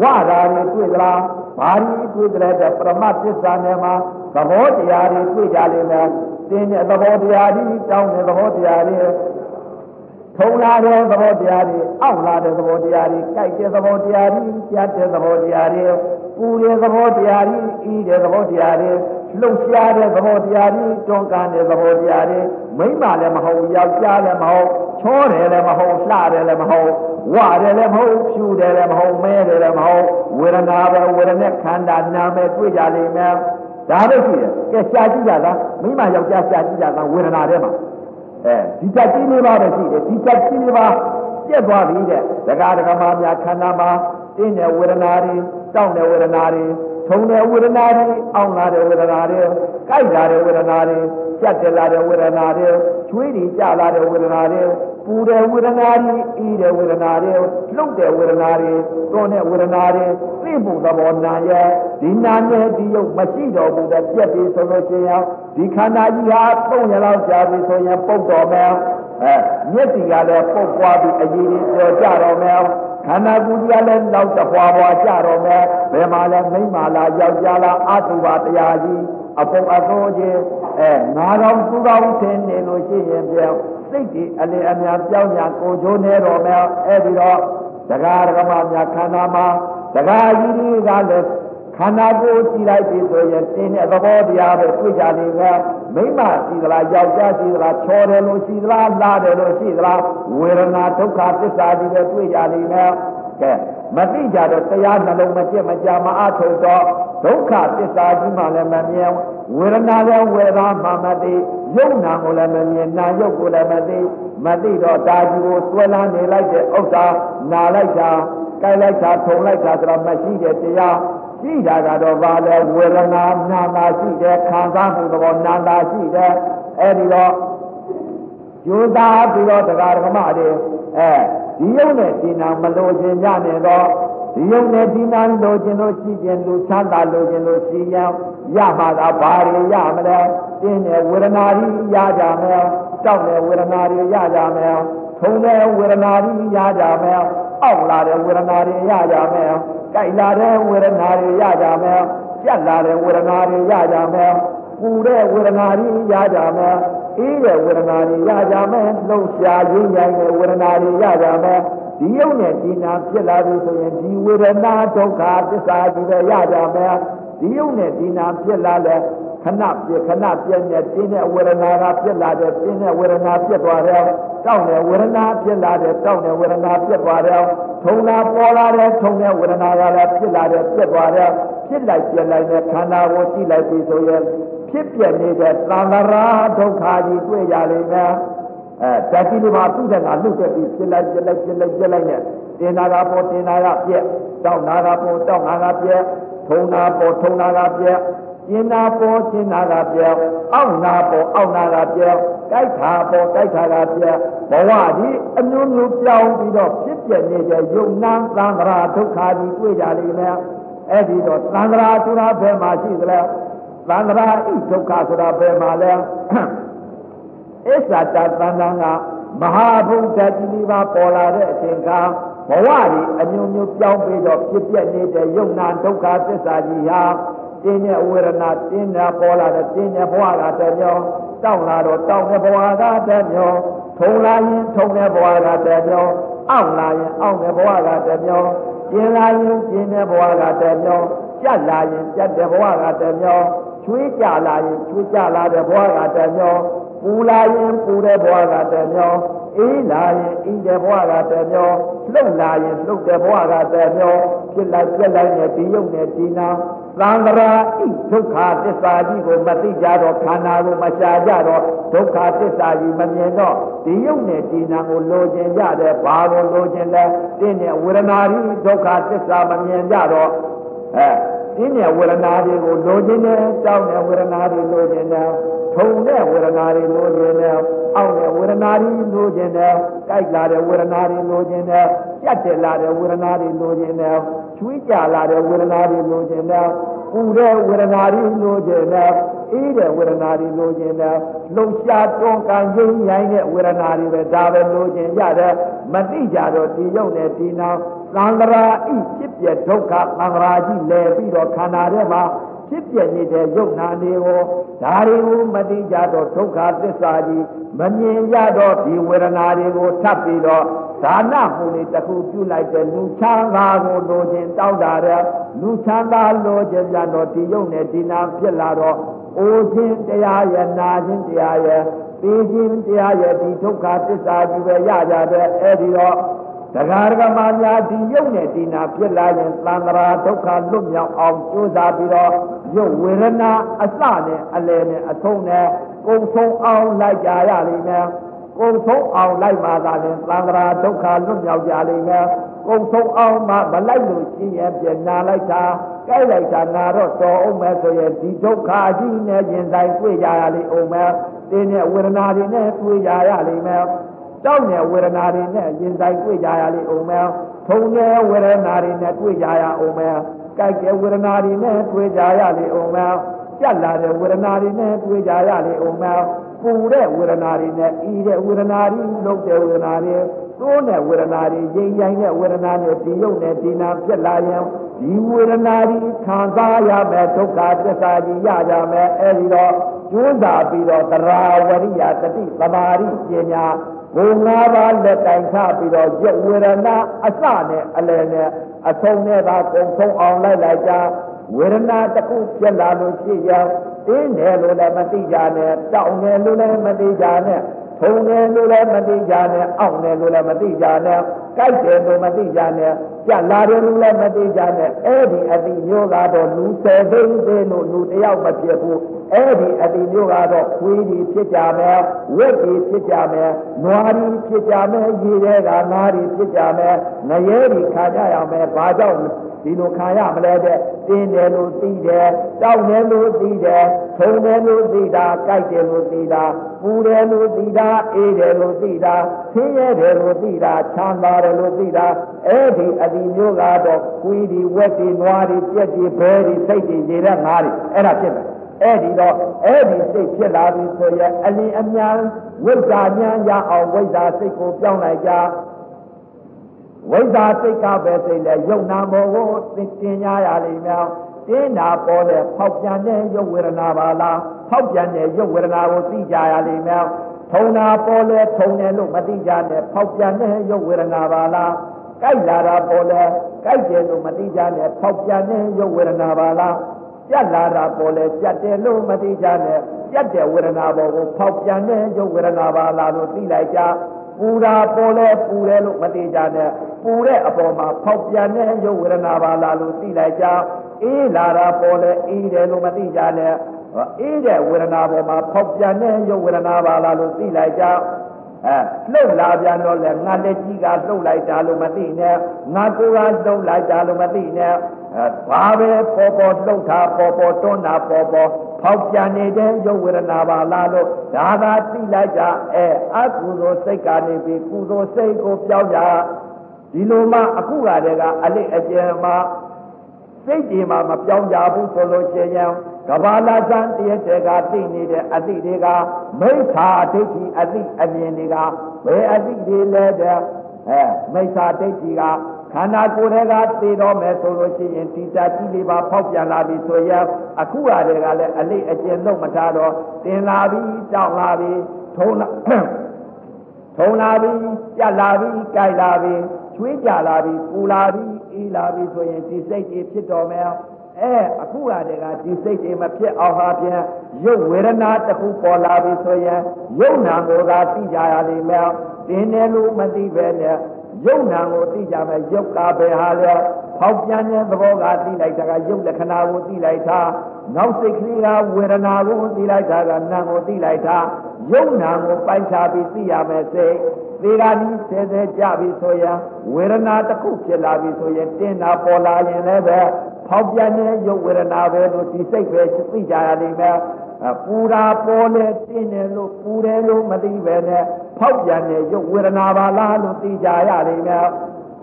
ဝတာတွေတွေ့သလားဘာတွေတွေ့သလဲတဲ့ပရမသစ္စာနဲ့မှာသဘောတရားတွေတွေ့ကြလိမ့်မယ်တင်းတဲ့သဘောတရားတွေတောင်းတဲ့သဘောတရားတွေထုံလာတဲ့သဘောတရားတွေအောက်လာတဲ့သဘောတရားတွေကြိုက်တဲ့သဘောတရားတွေကြားတဲ့သဘောတရားတွေပူတဲ့သဘောတရားတွေဤတဲ့သဘောတရားတွေ လှုပ်ရှားတဲ့သဘောတရားတွေတွန်းကန်တဲ့သဘောတရားတွေမိမ့်ပါလည်းမဟုတ်ယောက်ျားလည်းမဟုတ်ချောတယ်လည်းမဟုတ်လှတယ်လည်းမဟုတ်ဝတယ်လည်းမဟုတ်ဖြူတယ်လည်းမဟုတ်မဲတယ်လည်းမဟုတ်ဝေဒနာပဲဝေဒနာခန္ဓာနာမယ်တွေ့ကြလိမ့်မယ်ဒါပဲရှိတယ်ကဲရှားကြည့်ကြလားမိမယောက်ျားရှားကြည့်ကြလားဝေဒနာထဲမှာအဲဒီတက်ကြီးလေးပါပဲရှိတယ်ဒီတက်ကြီးလေးပါပြက်သွားပြီတဲ့ဒကာဒကမာများခန္ဓာမှာတင်းတဲ့ဝေဒနာတွေတောင့်တဲ့ဝေဒနာတွေ ထုံတဲ့ဝေဒနာတွေအောင့်လာတဲ့ဝေဒနာတွေကြိုက်လာတဲ့ဝေဒနာတွေကြက်တက်လာတဲ့ဝေဒနာတွေချွေးတွေကြလာတဲ့ဝေဒနာတွေပူတဲ့ဝေဒနာတွေအေးတဲ့ဝေဒနာတွေလှုပ်တဲ့ဝေဒနာတွေတွန်းတဲ့ဝေဒနာတွေသိဖို့သဘောနာရဲ့ဒီနာနဲ့ဒီယုတ်မရှိတော့ဘူးတဲ့ပြက်ပြီးဆိုလို့ရှိရင်ဒီခန္ဓာကြီးဟာသုံးရလောက်ကြာပြီဆိုရင်ပုတ်တော်မယ်အဲမျက်စီကလည်းပုတ်သွားပြီးအကြီးကြီးကြော်ကြတော့မယ် ခန္ဓာကိုယ်ကြီးလည်းနောက်တပွားပွားကြတော့မယ်ဘယ်မှာလဲမိမ့်မာလားယောက်ျားလားအတုပါတရားကြီးအပုံအသောကြီးအဲငါတော်သူတော်ဆင်းနေလို့ရှိရင်ပြောင်းစိတ်ကြီးအလေအများပြောင်းညာကိုချိုးနေတော့မယ်အဲ့ဒီတော့တရားဓမ္မများခန္ဓာမှာတရားကြီးတွေကလည်း ခန္ဓာကိုယ်ကြည့်လိုက်ပြီဆိုရင်တင်းတဲ့သဘောတရားပဲတွေ့ကြနေမယ်မိမရှိသလားယောက်ျားရှိသလားချော်တယ်လို့ရှိသလားလာတယ်လို့ရှိသလားဝေဒနာဒုက္ခသစ္စာကြီးပဲတွေ့ကြနေမယ်ကဲမသိကြတော့တရားနှလုံးမပြတ်မကြမအထုတ်တော့ဒုက္ခသစ္စာကြီးမှလည်းမမြင်ဝေဒနာလည်းဝေဒနာမှမသိယုံနာကိုလည်းမမြင်နာယုတ်ကိုလည်းမသိမသိတော့ဒါကြီးကိုသွဲလန်းနေလိုက်တဲ့ဥစ္စာနာလိုက်တာကြိုက်လိုက်တာထုံလိုက်တာဆိုတော့မရှိတဲ့တရား ရှိတာကတော့ဘာလဲဝေဒနာနာတာရှိတယ်ခံစားမှုသဘောနာတာရှိတယ်အဲ့ဒီတော့ကျိုးသားပြီးတော့တရားဓမ္မတွေအဲဒီယုံနဲ့ဒီနာမလို့ခြင်းညနေတော့ဒီယုံနဲ့ဒီနာလို့ခြင်းလို့ရှိခြင်းလို့ချမ်းသာလို့ခြင်းလို့ရှိရင်ရမှာကဘာတွေရမလဲတင်းတဲ့ဝေဒနာကြီးရကြမယ်တောက်တဲ့ဝေဒနာတွေရကြမယ်ထုံတဲ့ဝေဒနာကြီးရကြမယ် အောက်လာတဲ့ဝေဒနာတွေရကြမယ်ကြိုက်လာတဲ့ဝေဒနာတွေရကြမယ်ပြက်လာတဲ့ဝေဒနာတွေရကြမယ်ပူတဲ့ဝေဒနာတွေရကြမယ်အေးတဲ့ဝေဒနာတွေရကြမယ်လှုပ်ရှားရင်းရိုင်းတဲ့ဝေဒနာတွေရကြမယ်ဒီယုံနဲ့ဒီနာဖြစ်လာပြီဆိုရင်ဒီဝေဒနာဒုက္ခသစ္စာကြီးပဲရကြမယ်ဒီယုံနဲ့ဒီနာဖြစ်လာလဲ ခဏပြခဏပြည့်နဲ့တင်းတဲ့ဝေဒနာကဖြစ်လာတယ်တင်းတဲ့ဝေဒနာဖြစ်သွားတယ်တောက်တဲ့ဝေဒနာဖြစ်လာတယ်တောက်တဲ့ဝေဒနာဖြစ်သွားတယ်ထုံလာပေါ်လာတယ်ထုံတဲ့ဝေဒနာကလည်းဖြစ်လာတယ်ဖြစ်သွားတယ်ဖြစ်လိုက်ပြလိုက်တဲ့ခန္ဓာကိုကြည့်လိုက်ပြီဆိုရင်ဖြစ်ပြနေတဲ့သံဃာဒုက္ခကြီးတွေ့ရလိမ့်မယ်အဲဓာတ်ကြီးလေးပါသူ့တဲ့ကလှုပ်တဲ့ပြီးဖြစ်လိုက်ပြလိုက်ပြလိုက်ပြလိုက်နဲ့တင်နာကပေါ်တင်နာကပြက်တောက်နာကပေါ်တောက်နာကပြဲ ထုံနာပေါ်ထုံနာကပြဲကျင်နာပေါ်ကျင်နာကပြဲအောက်နာပေါ်အောက်နာကပြဲကြိုက်တာပေါ်ကြိုက်တာကပြဲဘဝဒီအမျိုးမျိုးပြောင်းပြီးတော့ဖြစ်ပြနေတဲ့ယုံနာသံဃာဒုက္ခကြီးတွေ့ကြလိမ့်မယ်အဲ့ဒီတော့သံဃာဆိုတာဘယ်မှာရှိသလဲသံဃာဤဒုက္ခဆိုတာဘယ်မှာလဲအစ္ဆာတသံဃာကမဟာဘုဒ္ဓကြီးလေးပါပေါ်လာတဲ့အချိန်က ဘဝကြီးအမျိုးမျိုးပြောင်းပြီးတော့ဖြစ်ပြနေတဲ့ယုံနာဒုက္ခသစ္စာကြီးဟာတင်းတဲ့ဝေဒနာတင်းတဲ့ပေါ်လာတဲ့တင်းတဲ့ဘဝကတည်းကတောက်လာတော့တောက်တဲ့ဘဝကတည်းကထုံလာရင်ထုံတဲ့ဘဝကတည်းကအောက်လာရင်အောက်တဲ့ဘဝကတည်းကကျင်လာရင်ကျင်တဲ့ဘဝကတည်းကကြက်လာရင်ကြက်တဲ့ဘဝကတည်းကချွေးကြလာရင်ချွေးကြလာတဲ့ဘဝကတည်းကပူလာရင်ပူတဲ့ဘဝကတည်းက အေးလာရင်အေးတဲ့ဘဝကတည်းကလှုပ်လာရင်လှုပ်တဲ့ဘဝကတည်းကဖြစ်လိုက်ပြက်လိုက်နဲ့ဒီယုတ်နဲ့ဒီနာသံဃာဤဒုက္ခသစ္စာကြီးကိုမသိကြတော့ခန္ဓာကိုမရှာကြတော့ဒုက္ခသစ္စာကြီးမမြင်တော့ဒီယုတ်နဲ့ဒီနာကိုလိုချင်ကြတယ်ဘာကိုလိုချင်လဲတင်းနဲ့ဝေဒနာရီဒုက္ခသစ္စာမမြင်ကြတော့အဲ တင်းနဲ့ဝေဒနာတွေကိုလိုချင်တယ်တောင်းတဲ့ဝေဒနာတွေလိုချင်တယ်ထုံတဲ့ဝေဒနာတွေလိုချင်တယ်အောင့်တဲ့ဝေဒနာတွေလိုချင်တယ်ကြိုက်လာတဲ့ဝေဒနာတွေလိုချင်တယ်ပြတ်တက်လာတဲ့ဝေဒနာတွေလိုချင်တယ်ချွေးကြလာတဲ့ဝေဒနာတွေလိုချင်တယ်ပူတဲ့ဝေဒနာတွေလိုချင်တယ်အေးတဲ့ဝေဒနာတွေလိုချင်တယ်လှုပ်ရှားတွန်းကန်ရင်းရိုင်းတဲ့ဝေဒနာတွေပဲဒါပဲလိုချင်ကြတယ်မသိကြတော့ဒီရုပ်နဲ့ဒီနာ သံဃာဤဖြစ်ပြဒုက္ခသံဃာကြီးလဲပြီးတော့ခန္ဓာထဲမှာဖြစ်ပြနေတဲ့ယုတ်နာတွေကိုဒါတွေကိုမသိကြတော့ဒုက္ခသစ္စာကြီးမမြင်ရတော့ဒီဝေဒနာတွေကိုထပ်ပြီးတော့ဒါနမှုတွေတခုပြုလိုက်တဲ့လူချမ်းသာကိုလိုချင်တောက်တာတဲ့လူချမ်းသာလိုချင်ကြတော့ဒီယုတ်နဲ့ဒီနာဖြစ်လာတော့အိုခြင်းတရားရဲ့နာခြင်းတရားရဲ့သိခြင်းတရားရဲ့ဒီဒုက္ခသစ္စာကြီးပဲရကြတဲ့အဲ့ဒီတော့ တရားဓမ္မများဒီယုတ်နဲ့ဒီနာဖြစ်လာရင်သံဃာဒုက္ခလွတ်မြောက်အောင်ကြိုးစားပြီးတော့ယုတ်ဝေဒနာအစနဲ့အလယ်နဲ့အဆုံးနဲ့ကုံဆုံးအောင်လိုက်ကြရလိမ့်မယ်ကုံဆုံးအောင်လိုက်ပါသာရင်သံဃာဒုက္ခလွတ်မြောက်ကြလိမ့်မယ်ကုံဆုံးအောင်မှမလိုက်လို့ရှိရင်ပြန်နာလိုက်တာကြိုက်လိုက်တာနာတော့တော်အောင်မဲ့ဆိုရင်ဒီဒုက္ခကြီးနဲ့ရင်ဆိုင်တွေ့ကြရလိမ့်အောင်မယ်တင်းနဲ့ဝေဒနာတွေနဲ့တွေ့ကြရလိမ့်မယ် တောက်တဲ့ဝေဒနာတွေနဲ့ရင်ဆိုင်တွေ့ကြရလိမ့်အောင်မယ်ထုံတဲ့ဝေဒနာတွေနဲ့တွေ့ကြရအောင်မယ်ကြိုက်တဲ့ဝေဒနာတွေနဲ့တွေ့ကြရလိမ့်အောင်မယ်ကြက်လာတဲ့ဝေဒနာတွေနဲ့တွေ့ကြရလိမ့်အောင်မယ်ပူတဲ့ဝေဒနာတွေနဲ့ဤတဲ့ဝေဒနာတွေလှုပ်တဲ့ဝေဒနာတွေသိုးတဲ့ဝေဒနာတွေရင်ရိုင်းတဲ့ဝေဒနာတွေဒီယုတ်နဲ့ဒီနာဖြစ်လာရင်ဒီဝေဒနာတွေခံစားရမယ်ဒုက္ခသစ္စာကြီးရကြမယ်အဲဒီတော့ကျိုးစားပြီးတော့သရာဝရိယတတိသမာဓိပညာ ဘုံ၅ပါးလက်တိုင်ချပြီးတော့ရုပ်ဝေဒနာအစနဲ့အလယ်နဲ့အဆုံးနဲ့သာကုန်ဆုံးအောင်လိုက်လိုက်ကြဝေဒနာတစ်ခုဖြစ်လာလို့ရှိရင်တင်းတယ်လို့လည်းမသိကြနဲ့တောင်းတယ်လို့လည်းမသိကြနဲ့ထုံ တယ်လို့လည်းမသိကြနဲ့အောင့်တယ်လို့လည်းမသိကြနဲ့ကြိုက်တယ်လို့မသိကြနဲ့ကြလာတယ်လို့လည်းမသိကြနဲ့အဲ့ဒီအတိမျိုးကတော့လူ၁၀သိန်းသိန်းလို့လူတယောက်မဖြစ်ဘူးအဲ့ဒီအတိမျိုးကတော့ခွေးကြီးဖြစ်ကြမယ်ဝက်ကြီးဖြစ်ကြမယ်နွားကြီးဖြစ်ကြမယ်ရေထဲကငါးကြီးဖြစ်ကြမယ်ငရဲကြီးခါကြရမယ်ဘာကြောင့်ဒီလိုခံရမလဲတဲ့ တင်းတယ်လို့သိတယ်တောက်တယ်လို့သိတယ်ထုံတယ်လို့သိတာကြိုက်တယ်လို့သိတာပူတယ်လို့သိတာအေးတယ်လို့သိတာဆင်းရဲတယ်လို့သိတာချမ်းသာတယ်လို့သိတာအဲ့ဒီအဒီမျိုးကတော့ကွီးဒီဝက်ဒီနွားဒီပြက်ဒီဘဲဒီစိတ်ဒီရေတဲ့ငါးဒီအဲ့ဒါဖြစ်တယ်အဲ့ဒီတော့အဲ့ဒီစိတ်ဖြစ်လာပြီဆိုရင်အလင်းအမြန်ဝိဇ္ဇာဉာဏ်ရအောင်ဝိဇ္ဇာစိတ်ကိုပြောင်းလိုက်ကြ ဝိဇ္ဇာစိတ်ကပဲစိတ်လဲယုံနာမောကိုသိတင်ကြရလိမ့်မယ်တင်းနာပေါ်တဲ့ဖောက်ပြန်တဲ့ယုတ်ဝေဒနာပါလားဖောက်ပြန်တဲ့ယုတ်ဝေဒနာကိုသိကြရလိမ့်မယ်ထုံနာပေါ်လဲထုံတယ်လို့မသိကြနဲ့ဖောက်ပြန်တဲ့ယုတ်ဝေဒနာပါလားကြိုက်လာတာပေါ်လဲကြိုက်တယ်လို့မသိကြနဲ့ဖောက်ပြန်တဲ့ယုတ်ဝေဒနာပါလားကြက်လာတာပေါ်လဲကြက်တယ်လို့မသိကြနဲ့ကြက်တဲ့ဝေဒနာပေါ်ကိုဖောက်ပြန်တဲ့ယုတ်ဝေဒနာပါလားလို့သိလိုက်ကြ ပူတာပေါ်လဲပူတယ်လို့မသိကြနဲ့ပူတဲ့အပေါ်မှာဖောက်ပြန်တဲ့ယုတ်ဝေဒနာပါလားလို့သိလိုက်ကြအေးလာတာပေါ်လဲအေးတယ်လို့မသိကြနဲ့အေးတဲ့ဝေဒနာပေါ်မှာဖောက်ပြန်တဲ့ယုတ်ဝေဒနာပါလားလို့သိလိုက်ကြအဲလှုပ်လာပြန်တော့လေငါလက်ကြီးကလှုပ်လိုက်တာလို့မသိနဲ့ငါကိုယ်ကလှုပ်လိုက်တာလို့မသိနဲ့အဲဘာပဲပေါ်ပေါ်လှုပ်တာပေါ်ပေါ်တွန်းတာပေါ်ပေါ် ဖောက်ပြန်နေတဲ့ရုပ်ဝေဒနာပါလားလို့ဒါသာသိလိုက်တာအဲအကုသိုလ်စိတ်ကနေပြီးကုသိုလ်စိတ်ကိုပြောင်းကြဒီလိုမှအခုကတည်းကအလိအကျယ်မှာစိတ်ကြီးမှမပြောင်းကြဘူးဆိုလို့ရှိရင်ကဘာလာဇန်တရတဲ့ကသိနေတဲ့အသည့်တွေကမိစ္ဆာဒိဋ္ဌိအသည့်အမြင်တွေကဘယ်အသည့်တွေလဲတဲ့အဲမိစ္ဆာဒိဋ္ဌိက ခန္ဓာကိုယ်တွေကသိတော့မယ်ဆိုလို့ရှိရင်တိတာတိလေးပါဖောက်ပြန်လာပြီဆိုရင်အခုရတဲ့ကလည်းအလေးအကျဉ်လုံးမထားတော့တင်လာပြီတောက်လာပြီထုံးလာထုံလာပြီကြက်လာပြီကြိုက်လာပြီချွေးကြလာပြီပူလာပြီအေးလာပြီဆိုရင်ဒီစိတ်တွေဖြစ်တော်မယ်အဲအခုကတည်းကဒီစိတ်တွေမဖြစ်အောင်ဟာပြန်ရုပ်ဝေဒနာတစ်ခုပေါ်လာပြီဆိုရင်ရုပ်နာကိုသာသိကြရလိမ့်မယ်တင်းတယ်လို့မသိပဲနဲ့ ရုပ်နာကိုသိကြမယ်ရုပ်ကပဲဟာလေဖောက်ပြန်တဲ့သဘောကသိလိုက်တာကရုပ်လက္ခဏာကိုသိလိုက်တာနောက်စိတ်ကလေးကဝေဒနာကိုသိလိုက်တာကနာကိုသိလိုက်တာရုပ်နာကိုပိုက်ချပြီးသိရမယ်စိတ်သေဂာနီဆဲဆဲကြပြီဆိုရင်ဝေဒနာတစ်ခုဖြစ်လာပြီဆိုရင်တင်းတာပေါ်လာရင်လည်းပဲဖောက်ပြန်တဲ့ရုပ်ဝေဒနာပဲလို့ဒီစိတ်ပဲသိကြရလိမ့်မယ် ပူတာပေါ်လေတင်းတယ်လို့ပူတယ်လို့မသိပဲနဲ့ဖောက်ပြန်တဲ့ရုပ်ဝေဒနာပါလားလို့သိကြရလိမ့်မယ်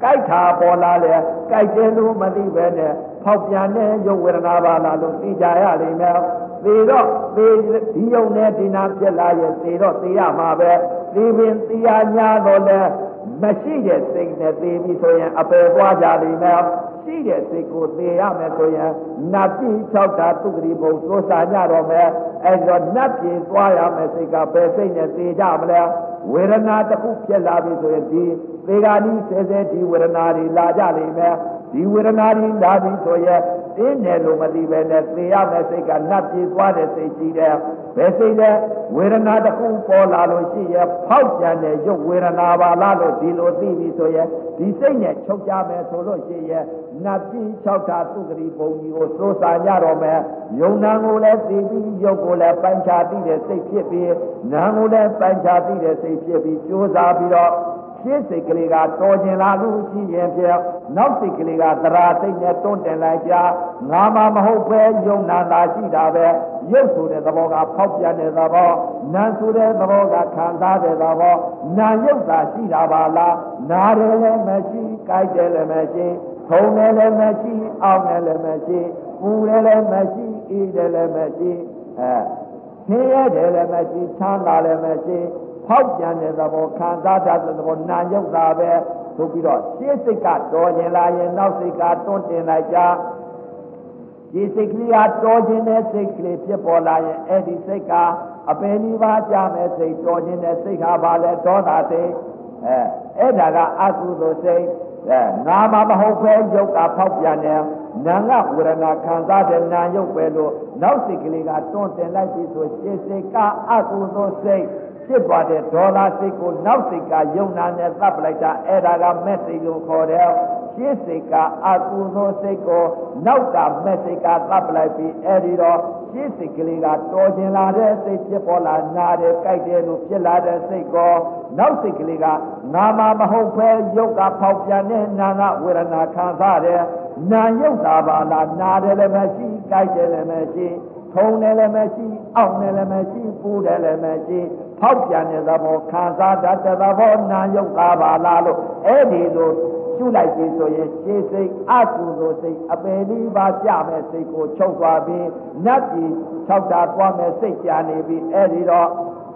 ကြိုက်တာပေါ်လာလေကြိုက်တယ်လို့မသိပဲနဲ့ဖောက်ပြန်တဲ့ရုပ်ဝေဒနာပါလားလို့သိကြရလိမ့်မယ်သေတော့သေဒီယုံနဲ့ဒီနာဖြစ်လာရဲ့သေတော့သေရမှာပဲသေပင်သေရညာတော့လဲမရှိတဲ့စိတ်နဲ့သေပြီဆိုရင်အပယ်သွားကြလိမ့်မယ် ရှိတဲ့စိတ်ကိုသေရမယ်ဆိုရင်နတ်ပြည်၆တာသူဂတိဘုံသိုးစာညတော့မယ်အဲ့တော့နတ်ပြည်သွားရမယ်စိတ်ကဘယ်စိတ်နဲ့သေကြမလဲဝေဒနာတစ်ခုဖြစ်လာပြီဆိုရင်ဒီသေဂာနီဆဲဆဲဒီဝေဒနာတွေလာကြလိမ့်မယ်ဒီဝေဒနာတွေလာပြီဆိုရင် တင်းတယ်လို့မသိပဲနဲ့သေရမယ်စိတ်ကနတ်ပြေသွားတဲ့စိတ်ရှိတယ်ဘယ်စိတ်လဲဝေဒနာတစ်ခုပေါ်လာလို့ရှိရဖောက်ပြန်တဲ့ရုပ်ဝေဒနာပါလားလို့ဒီလိုသိပြီဆိုရင်ဒီစိတ်နဲ့ချုပ်ကြမယ်ဆိုလို့ရှိရနတ်ပြေ၆တာသူဂရီပုံကြီးကိုစိုးစာကြတော့မယ်ယုံနာကိုလည်းသိပြီးရုပ်ကိုလည်းပိုင်းခြားသိတဲ့စိတ်ဖြစ်ပြီးနာမ်ကိုလည်းပိုင်းခြားသိတဲ့စိတ်ဖြစ်ပြီးကြိုးစားပြီးတော့ ရှင်းစိတ်ကလေးကတော်ကျင်လာလို့ရှိရင်ဖြစ်နောက်စိတ်ကလေးကသရာစိတ်နဲ့တွန်းတင်လိုက်ကြငါမှမဟုတ်ပဲယုံနာတာရှိတာပဲရုပ်ဆိုတဲ့သဘောကဖောက်ပြန်တဲ့သဘောနာမ်ဆိုတဲ့သဘောကခံစားတဲ့သဘောနာရုပ်သာရှိတာပါလားနာတယ်လည်းမရှိကြိုက်တယ်လည်းမရှိထုံတယ်လည်းမရှိအောင်တယ်လည်းမရှိပူတယ်လည်းမရှိအေးတယ်လည်းမရှိအဲဆင်းရဲတယ်လည်းမရှိချမ်းသာလည်းမရှိ ဖောက်ပြန်တဲ့သဘောခံစားတတ်တဲ့သဘောနာယုတ်တာပဲဆိုပြီးတော့ရှင်းစိတ်ကတော်ကျင်လာရင်နောက်စိတ်ကတွန်းတင်လိုက်ကြဒီစိတ်ကလေးကတော်ကျင်တဲ့စိတ်ကလေးဖြစ်ပေါ်လာရင်အဲ့ဒီစိတ်ကအပင်ဒီပါကြမဲ့စိတ်တော်ကျင်တဲ့စိတ်ဟာဘာလဲဒေါသစိတ်အဲအဲ့ဒါကအကုသိုလ်စိတ်အဲနာမမဟုတ်ပဲယုတ်ကဖောက်ပြန်တယ်နာငါဝရဏခံစားတဲ့နာယုတ်ပဲလို့နောက်စိတ်ကလေးကတွန်းတင်လိုက်ပြီဆိုရှင်းစိတ်ကအကုသိုလ်စိတ် ဖြစ်သွားတဲ့ဒေါသစိတ်ကိုနောက်စိတ်ကယုံနာနဲ့သတ်ပလိုက်တာအဲ့ဒါကမက်စိတ်လို့ခေါ်တယ်ရှင်းစိတ်ကအကုသိုလ်စိတ်ကိုနောက်ကမက်စိတ်ကသတ်ပလိုက်ပြီးအဲ့ဒီတော့ရှင်းစိတ်ကလေးကတော်ကျင်လာတဲ့စိတ်ဖြစ်ပေါ်လာနာတယ်ကြိုက်တယ်လို့ဖြစ်လာတဲ့စိတ်ကိုနောက်စိတ်ကလေးကနာမမဟုတ်ပဲယုတ်ကဖောက်ပြန်တဲ့နာငါဝေဒနာခံစားတယ်နာယုတ်တာပါလားနာတယ်လည်းမရှိကြိုက်တယ်လည်းမရှိထုံတယ်လည်းမရှိအောင့်တယ်လည်းမရှိပူတယ်လည်းမရှိ ဖောက်ပြန်တဲ့သဘောခံစားတတ်တဲ့သဘောနာယုတ်တာပါလားလို့အဲ့ဒီလိုရှုလိုက်ပြီဆိုရင်ရှေးစိတ်အကုသိုလ်စိတ်အပယ်လေးပါးကြမဲ့စိတ်ကိုချုပ်သွားပြီးနတ်ပြည်၆တာသွားမဲ့စိတ်ကြာနေပြီးအဲ့ဒီတော့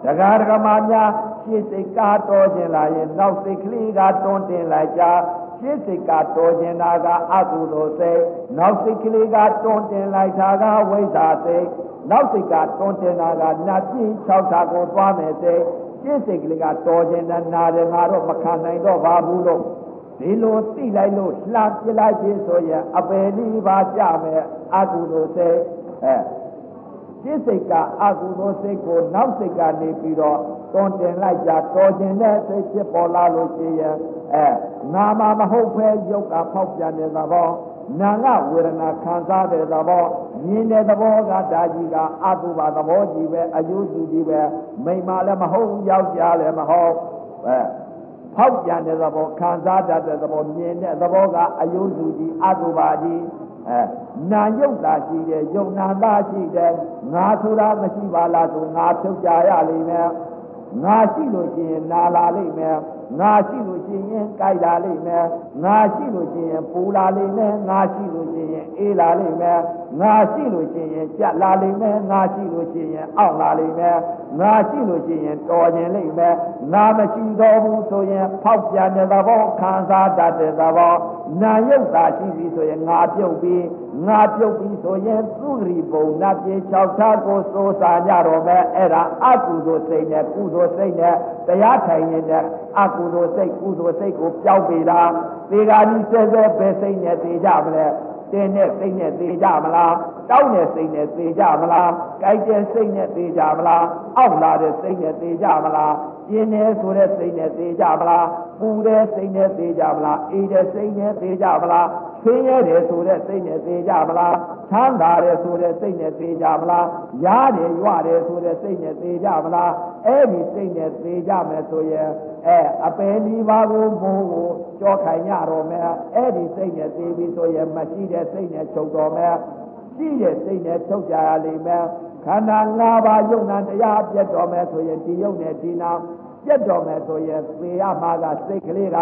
တရားဓမ္မများရှေးစိတ်ကားတော်ခြင်းလာရင်နောက်စိတ်ကလေးကတွန်းတင်လိုက်ကြရှင်းစိတ်ကတော်ကျင်တာကအကုသိုလ်စိတ်နောက်စိတ်ကလေးကတွန်းတင်လိုက်တာကဝိဇ္ဇာစိတ် နောက်စိတ်ကတွန်းတင်တာကနတ်ပြင်း၆ဌာကိုသွားမယ်စိတ်ရှင်းစိတ်ကလေးကတော်ကျင်တဲ့နာတယ်ငါတော့မခံနိုင်တော့ပါဘူးလို့ဒီလိုသိလိုက်လို့လှပြလိုက်ခြင်းဆိုရင်အပယ်လေးပါကြမယ်အကုသိုလ်စိတ်အဲရှင်းစိတ်ကအကုသိုလ်စိတ်ကိုနောက်စိတ်ကနေပြီးတော့တွန်းတင်လိုက်ကြတော်ကျင်တဲ့စိတ်ဖြစ်ပေါ်လာလို့ရှိရင်အဲနာမမဟုတ်ပဲယုတ်ကဖောက်ပြန်တဲ့သဘော နာငဝေဒနာခံစားတဲ့သဘောမြင်တဲ့သဘောကဒါကြီးကအတုပါသဘောကြီးပဲအယုစုကြီးပဲမိမလည်းမဟုတ်ယောက်ျားလည်းမဟုတ်အဲဖောက်ပြန်တဲ့သဘောခံစားတတ်တဲ့သဘောမြင်တဲ့သဘောကအယုစုကြီးအတုပါကြီးအဲနာယုတ်တာရှိတယ်ယုံနာတာရှိတယ်ငါဆိုတာမရှိပါလားဆိုငါဖြုတ်ကြရလိမ့်မယ်ငါရှိလို့ရှိရင်နာလာလိမ့်မယ် ငါရှိလို့ရှိရင်ကြိုက်လာလိမ့်မယ်ငါရှိလို့ရှိရင်ပူလာလိမ့်မယ်ငါရှိလို့ရှိရင်အေးလာလိမ့်မယ်ငါရှိလို့ရှိရင်ကြက်လာလိမ့်မယ်ငါရှိလို့ရှိရင်အောင့်လာလိမ့်မယ်ငါရှိလို့ရှိရင်တော်ကျင်လိမ့်မယ်ငါမရှိတော့ဘူးဆိုရင်ဖောက်ပြန်တဲ့သဘောခံစားတတ်တဲ့သဘောနာယုတ်တာရှိပြီဆိုရင်ငါပြုတ်ပြီးငါပြုတ်ပြီးဆိုရင်သူဂရိပုံနတ်ပြေ၆ဓာတ်ကိုစိုးစားကြတော့မယ်အဲ့ဒါအကုသိုလ်စိတ်နဲ့ကုသိုလ်စိတ်နဲ့တရားထိုင်ရင် အကုသိုလ်စိတ်ကုသိုလ်စိတ်ကိုပျောက်ပေတာသေဂာကြီးဆဲဆဲပဲစိတ်နဲ့သေကြမလဲတင်းနဲ့စိတ်နဲ့သေကြမလားတောက်တဲ့စိတ်နဲ့သေကြမလားကြိုက်တဲ့စိတ်နဲ့သေကြမလားအောက်လာတဲ့စိတ်နဲ့သေကြမလားပြင်းနေဆိုတဲ့စိတ်နဲ့သေကြမလားပူတဲ့စိတ်နဲ့သေကြမလားအေးတဲ့စိတ်နဲ့သေကြမလား ဆင်းရဲတယ်ဆိုတဲ့စိတ်နဲ့သေကြမလားချမ်းသာတယ်ဆိုတဲ့စိတ်နဲ့သေကြမလားရားတယ်ရွတယ်ဆိုတဲ့စိတ်နဲ့သေကြမလားအဲ့ဒီစိတ်နဲ့သေကြမယ်ဆိုရင်အဲအပယ်ဒီပါကိုမိုးကိုကြောခိုင်ရတော့မယ်အဲ့ဒီစိတ်နဲ့သေပြီဆိုရင်မရှိတဲ့စိတ်နဲ့ချုပ်တော်မယ်ရှိတဲ့စိတ်နဲ့ချုပ်ကြရလိမ့်မယ်ခန္ဓာ၅ပါးယုံနာတရားပြတ်တော်မယ်ဆိုရင်ဒီယုံနဲ့ဒီနာ ပြတ်တော်မယ်ဆိုရင်သေရမှာကစိတ်ကလေးက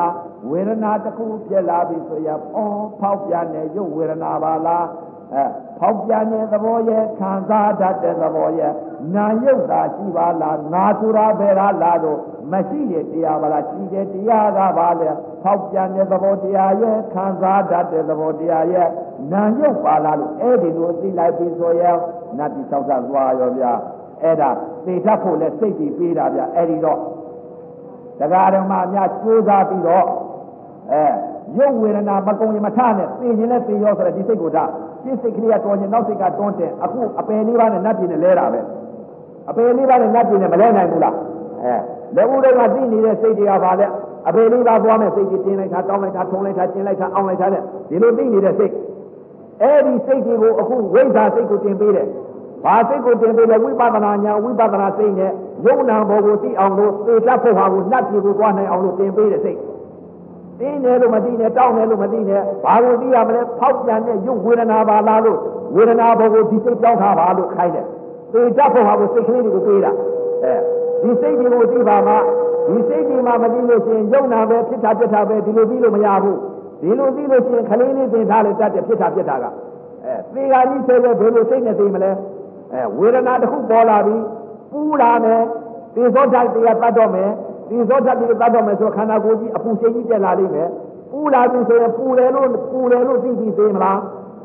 ဝေဒနာတစ်ခုပြက်လာပြီဆိုရင်အော်ဖောက်ပြန်တဲ့ရုပ်ဝေဒနာပါလားအဲဖောက်ပြန်တဲ့သဘောရဲ့ခံစားတတ်တဲ့သဘောရဲ့နာယုတ်တာရှိပါလားနာဆိုတာဘယ်လားလားတော့မရှိတဲ့တရားပါလားရှိတဲ့တရားကပါလေဖောက်ပြန်တဲ့သဘောတရားရဲ့ခံစားတတ်တဲ့သဘောတရားရဲ့နာယုတ်ပါလားလို့အဲ့ဒီလိုသိလိုက်ပြီဆိုရင်နတ်တိဆောက်တာသွားရောဗျာအဲ့ဒါသိတတ်ဖို့လဲစိတ်ကြည်ပေးတာဗျာအဲ့ဒီတော့ တရားဓမ္မများကြိုးစားပြီးတော့အဲရုပ်ဝေဒနာမကုံရင်မထနဲ့သိရင်လည်းသိရောဆိုတဲ့ဒီစိတ်ကိုဒါစိတ်စိတ်ကလေးကတော်ရင်နောက်စိတ်ကတွန်းတယ်အခုအပယ်လေးပါးနဲ့နတ်ပြည်နဲ့လဲတာပဲအပယ်လေးပါးနဲ့နတ်ပြည်နဲ့မလဲနိုင်ဘူးလားအဲလက်ဦးတွေကသိနေတဲ့စိတ်တွေကပါလေအပယ်လေးပါးသွားမဲ့စိတ်ကြီးတင်းလိုက်တာတောင်းလိုက်တာထုံလိုက်တာကျင်လိုက်တာအောင်းလိုက်တာတဲ့ဒီလိုသိနေတဲ့စိတ်အဲ့ဒီစိတ်တွေကိုအခုဝိဇ္ဇာစိတ်ကိုတင်ပေးတယ် ဘာစိတ်ကိုတင်ပေးလဲဝိပဿနာညာဝိပဿနာစိတ်နဲ့ယုံနာဘောကိုသိအောင်လို့သေတတ်ဖို့ဟာကိုနှတ်ပြေကိုသွားနိုင်အောင်လို့တင်ပေးတဲ့စိတ်တင်းတယ်လို့မသိနဲ့တောင်းတယ်လို့မသိနဲ့ဘာလို့သိရမလဲဖောက်ပြန်တဲ့ရုပ်ဝေဒနာပါလားလို့ဝေဒနာဘောကိုဒီစိတ်ကြောင်းထားပါလို့ခိုင်းတယ်သေတတ်ဖို့ဟာကိုစိတ်ကလေးတွေကိုပေးတာအဲဒီစိတ်တွေကိုသိပါမှဒီစိတ်တွေမှမသိလို့ရှိရင်ယုံနာပဲဖြစ်တာပြစ်တာပဲဒီလိုပြီးလို့မရဘူးဒီလိုပြီးလို့ရှိရင်ခလေးလေးသင်ထားလို့တတ်တယ်ဖြစ်တာပြစ်တာကအဲသေဃာကြီးဆဲပဲဘယ်လိုစိတ်နဲ့သိမလဲ အဲဝေဒနာတစ်ခုပေါ်လာပြီပူလာမယ်သေသောဓာတ်တရားတတ်တော့မယ်သေသောဓာတ်တရားတတ်တော့မယ်ဆိုခန္ဓာကိုယ်ကြီးအပူချိန်ကြီးတက်လာလိမ့်မယ်ပူလာပြီဆိုရင်ပူတယ်လို့ပူတယ်လို့သိပြီးသေးမလား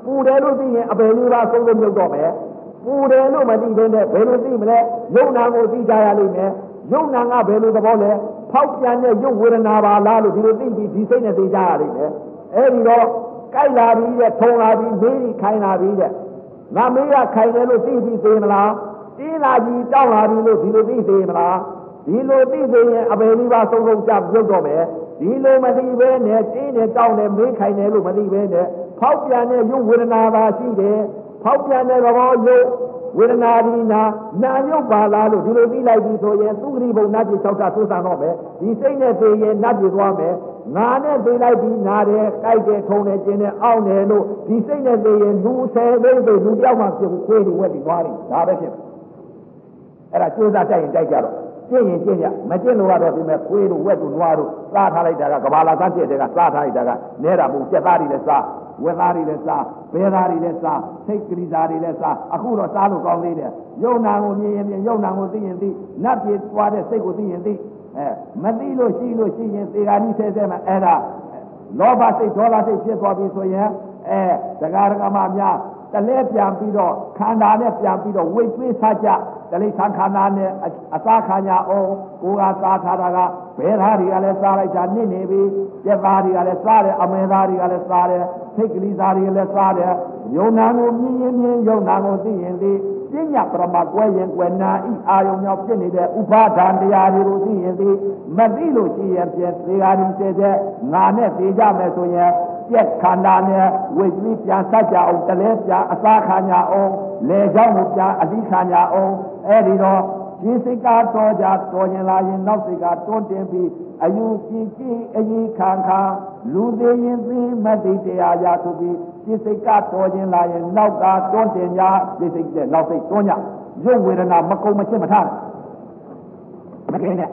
ပူတယ်လို့သိရင်အပယ်လေးပါဆုံးလို့မြုပ်တော့မယ်ပူတယ်လို့မသိသေးနဲ့ဘယ်လိုသိမလဲယုံနာကိုသိကြရလိမ့်မယ်ယုံနာကဘယ်လိုသဘောလဲဖောက်ပြန်တဲ့ယုတ်ဝေဒနာပါလားလို့ဒီလိုသိပြီးဒီစိတ်နဲ့သိကြရလိမ့်မယ်အဲဒီတော့ကြိုက်လာပြီတဲ့ထုံလာပြီမေးပြီးခိုင်းလာပြီတဲ့ ငါမေးရခိုင်တယ်လို့သိပြီးသေးမလားတင်းလာကြီးတောက်လာပြီလို့ဒီလိုသိသေးမလားဒီလိုသိသေးရင်အပယ်လေးပါဆုံးဆုံးကြပြုတ်တော့မယ်ဒီလိုမသိဘဲနဲ့တင်းနဲ့တောက်နဲ့မေးခိုင်တယ်လို့မသိဘဲနဲ့ဖောက်ပြန်တဲ့ရုပ်ဝေဒနာပါရှိတယ်ဖောက်ပြန်တဲ့သဘောရုပ် ဝေဒနာဒီနာနာညုတ်ပါလားလို့ဒီလိုသိလိုက်ပြီဆိုရင်သုခရိဘုံနတ်ကြီး၆တာသိုးဆန်တော့မယ်ဒီစိတ်နဲ့သိရင်နတ်ကြီးသွားမယ်ငါနဲ့သိလိုက်ပြီးနာတယ်ကြိုက်တယ်ထုံတယ်ကျင်တယ်အောင့်တယ်လို့ဒီစိတ်နဲ့သိရင်လူဆယ်သိန်းသိလူတယောက်မှပြုတ်ခွေးတွေဝက်တွေသွားတယ်ဒါပဲဖြစ်အဲ့ဒါကြိုးစားတိုက်ရင်တိုက်ကြတော့ ကျင့်ရင်ကျင့်ကြမကျင့်လို့ကတော့ဒီမဲ့ခွေးတို့ဝက်တို့နွားတို့စားထားလိုက်တာကကဘာလာစားပြည့်တဲ့ကစားထားလိုက်တာကနဲတာပုံပြက်သားတွေလည်းစားဝက်သားတွေလည်းစားဘဲသားတွေလည်းစားစိတ်ကလေးသားတွေလည်းစားအခုတော့စားလို့ကောင်းသေးတယ်ယုံနာကိုမြင်ရင်မြင်ယုံနာကိုသိရင်သိနတ်ပြေသွားတဲ့စိတ်ကိုသိရင်သိအဲမသိလို့ရှိလို့ရှိရင်သေဂာနိဆဲဆဲမှာအဲ့ဒါလောဘစိတ်ဒေါသစိတ်ဖြစ်သွားပြီဆိုရင်အဲဒကာဒကာမများတလဲပြန်ပြီးတော့ခန္ဓာနဲ့ပြန်ပြီးတော့ဝိတ်သွေးစားကြ တလိဆံခန္ဓာနဲ့အစားခံကြအောင်ကိုယ်ကစားထားတာကဘဲသားတွေကလည်းစားလိုက်တာနစ်နေပြီပြက်သားတွေကလည်းစားတယ်အမေသားတွေကလည်းစားတယ်စိတ်ကလေးသားတွေလည်းစားတယ်ယုံနာကိုမြင်ရင်မြင်ယုံနာကိုသိရင်သိပညာပရမကွဲရင်ကွယ်နာဤအာယုံမြောက်ဖြစ်နေတဲ့ဥပါဒံတရားတွေကိုသိရင်သိမသိလို့ရှိရင်ပြည့်သေးဟာဒီတဲ့တဲ့ငါနဲ့သိကြမယ်ဆိုရင် ပြက်ခန္ဓာနဲ့ဝိကြီးပြန်ဆက်ကြအောင်တလဲပြန်အစားခံကြအောင်လေချောင်းကိုပြန်အသီးခံကြအောင်အဲ့ဒီတော့ရှင်းစိတ်ကတော်ကြတော်ရင်လာရင်နောက်စိတ်ကတွန်းတင်ပြီးအယူကြည်ကြည်အကြီးခံခံလူသေးရင်သိမသိတရားရသူပြီးရှင်းစိတ်ကတော်ရင်လာရင်နောက်ကတွန်းတင်ကြရှင်းစိတ်တဲ့နောက်စိတ်တွန်းကြရုပ်ဝေဒနာမကုံမချစ်မထားမကင်းနဲ့